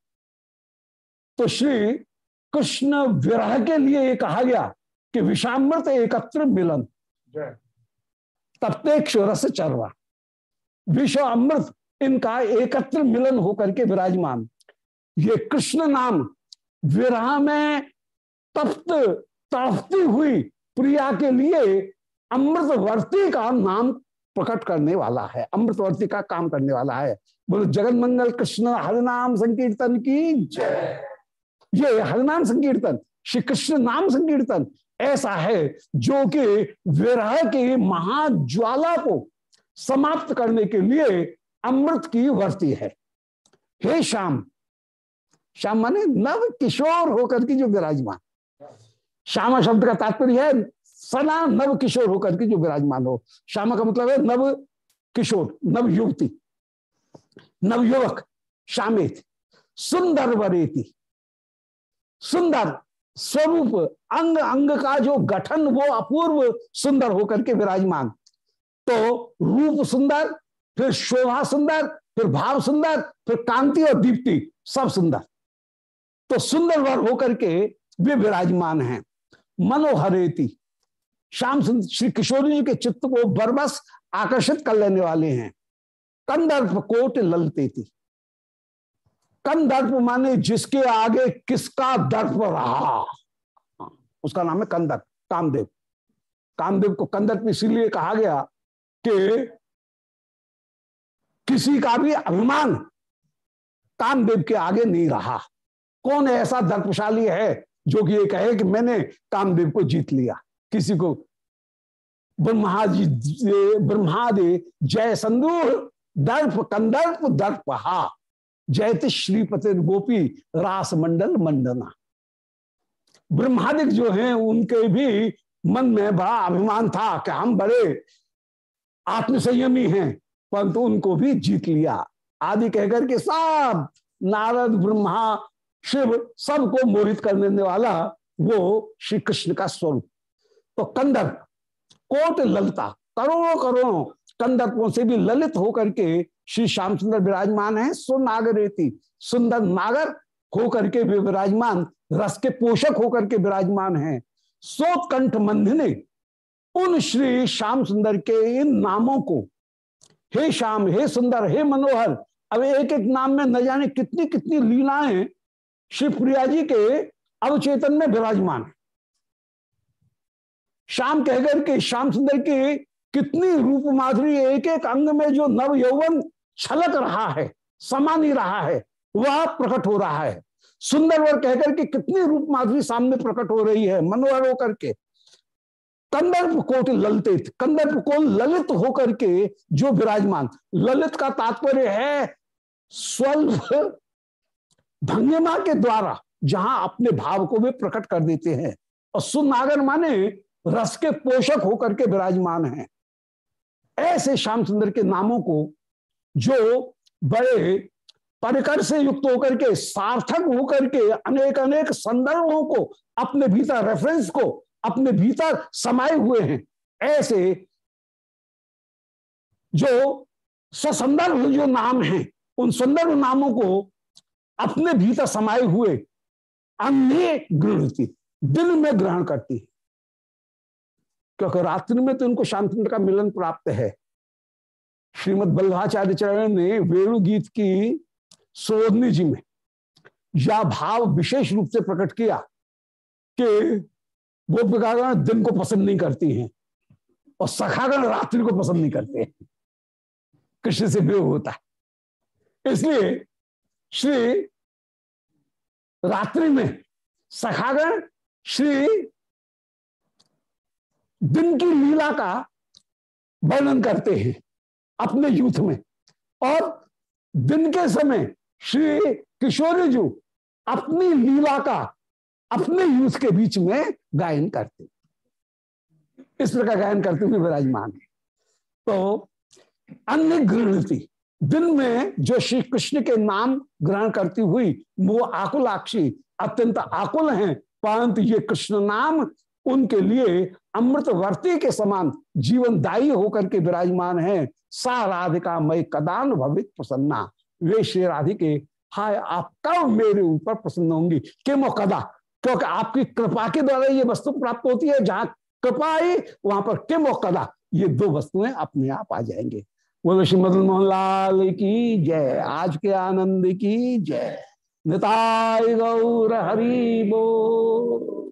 तो श्री कृष्ण विरह के लिए ये कहा गया कि विषामृत एकत्र मिलन। तप्तेक्ष रस चरवा। विश्व अमृत इनका एकत्र मिलन होकर के विराजमान। ये कृष्ण नाम विरह में तप्त तड़पती हुई प्रिया के लिए अमृतवर्ती का नाम प्रकट करने वाला है। अमृतवर्ती का काम करने वाला है। बोलो जगन मंगल कृष्ण हरिनाम संकीर्तन की जय। ये हरिनाम संकीर्तन श्री कृष्ण नाम संकीर्तन ऐसा है जो कि विरह की महाज्वाला को समाप्त करने के लिए अमृत की वर्ती है। हे श्याम श्याम माने नव किशोर होकर के जो विराजमान। श्यामा शब्द का तात्पर्य है सना नव किशोर होकर के जो विराजमान हो। श्यामा का मतलब है नव किशोर, नव युवती, नव युवक सुंदर वरेती। सुंदर स्वरूप, अंग अंग का जो गठन, वो अपूर्व सुंदर होकर के विराजमान। तो रूप सुंदर, फिर शोभा सुंदर, फिर भाव सुंदर, फिर कांति और दीप्ति, सब सुंदर। तो सुंदर वर होकर के वे विराजमान हैं। मनोहरेति, श्याम श्री किशोरी जी के चित्त को बरबस आकर्षित कर लेने वाले हैं। कंदर्प कोट ललते थी कंदर्प माने जिसके आगे किसका दर्प रहा। उसका नाम है कंदर्प कामदेव। कामदेव को कंदर्प इसीलिए कहा गया कि किसी का भी अभिमान कामदेव के आगे नहीं रहा। कौन ऐसा दर्पशाली है जो कि ये कहे कि मैंने कामदेव को जीत लिया? किसी को ब्रह्मादि ब्रह्मादि जय संदूर दर्प कंदर्प दर्प हा जयत श्रीपति गोपी रास मंडल मंडना। ब्रह्मादिक जो हैं, उनके भी मन में बड़ा अभिमान था कि हम बड़े आत्मसंयमी हैं, परंतु उनको भी जीत लिया। आदि कहकर के सब नारद, ब्रह्मा, शिव सबको मोहित करने वाला वो श्री कृष्ण का स्वरूप। तो कंदर, कोट ललता करोड़ों करोड़ों कंदर्पों से भी ललित होकर के श्री श्याम सुंदर विराजमान है सुनागरेती सुंदर नागर होकर के भी विराजमान, रस के पोषक होकर के विराजमान है। सोत्कंठ मंदिने उन श्री श्याम सुंदर के इन नामों को, हे श्याम, हे सुंदर, हे मनोहर, अब एक एक नाम में न जाने कितनी कितनी लीलाएँ श्री प्रिया जी के अवचेतन में विराजमान श्याम कहकर के श्याम सुंदर की कितनी रूप माधुरी एक एक अंग में जो नव यौवन छलक रहा है समा नहीं रहा है, वह प्रकट हो रहा है। सुंदर वर कहकर के कितनी रूप माधुरी सामने प्रकट हो रही है, मनोहर होकर के। कंदर्प कोट ललित, कंदर्प को ललित होकर के जो विराजमान, ललित का तात्पर्य है स्वल्प भंगिमा के द्वारा, जहाँ अपने भाव को भी प्रकट कर देते हैं। और सुनागर माने रस के पोषक होकर के विराजमान हैं। ऐसे श्याम सुंदर के नामों को जो बड़े परिकर से युक्त होकर के, सार्थक होकर के अनेक अनेक संदर्भों को, अपने भीतर रेफरेंस को, अपने भीतर समाये हुए हैं, ऐसे जो ससंदर्भ जो नाम हैं, उन संदर्भ नामों को अपने भीतर समाये हुए अन्य गृहती दिल में ग्रहण करती है। क्योंकि रात्रि में तो उनको शांति का मिलन प्राप्त है। श्रीमद बल्लाचार्य चरण ने वेणु गीत की सोधनी जी में या भाव विशेष रूप से प्रकट किया कि गोपिकागण दिन को पसंद नहीं करती हैं और सखागण रात्रि को पसंद नहीं करते हैं। कृष्ण से वियोग होता है। इसलिए श्री रात्रि में सखागण श्री दिन की लीला का वर्णन करते हैं अपने यूथ में। और दिन के समय श्री किशोरी जी अपनी लीला का, अपने यूथ के बीच में गायन करते इस प्रकार गायन करते हुए विराजमान है। तो अन्य गृहणति, दिन में जो श्री कृष्ण के नाम ग्रहण करती हुई वो आकुलाक्षी अत्यंत आकुल हैं, परंतु ये कृष्ण नाम उनके लिए अमृतवर्ती के समान जीवनदायी होकर के विराजमान है। सा राधिका मई कदान भवित प्रसन्ना। वे श्री राधिके, हाय, आप कब मेरे ऊपर प्रसन्न होंगी? किमो कदा? क्योंकि आपकी कृपा के द्वारा ये वस्तु प्राप्त होती है। जहाँ कृपा आई, वहाँ पर किमो कदा? ये दो वस्तुएँ अपने आप आ जाएँगे। बोलो, श्री मदन मोहन लाल की जय। आज के आनंद की जय। निताय गौर हरी बो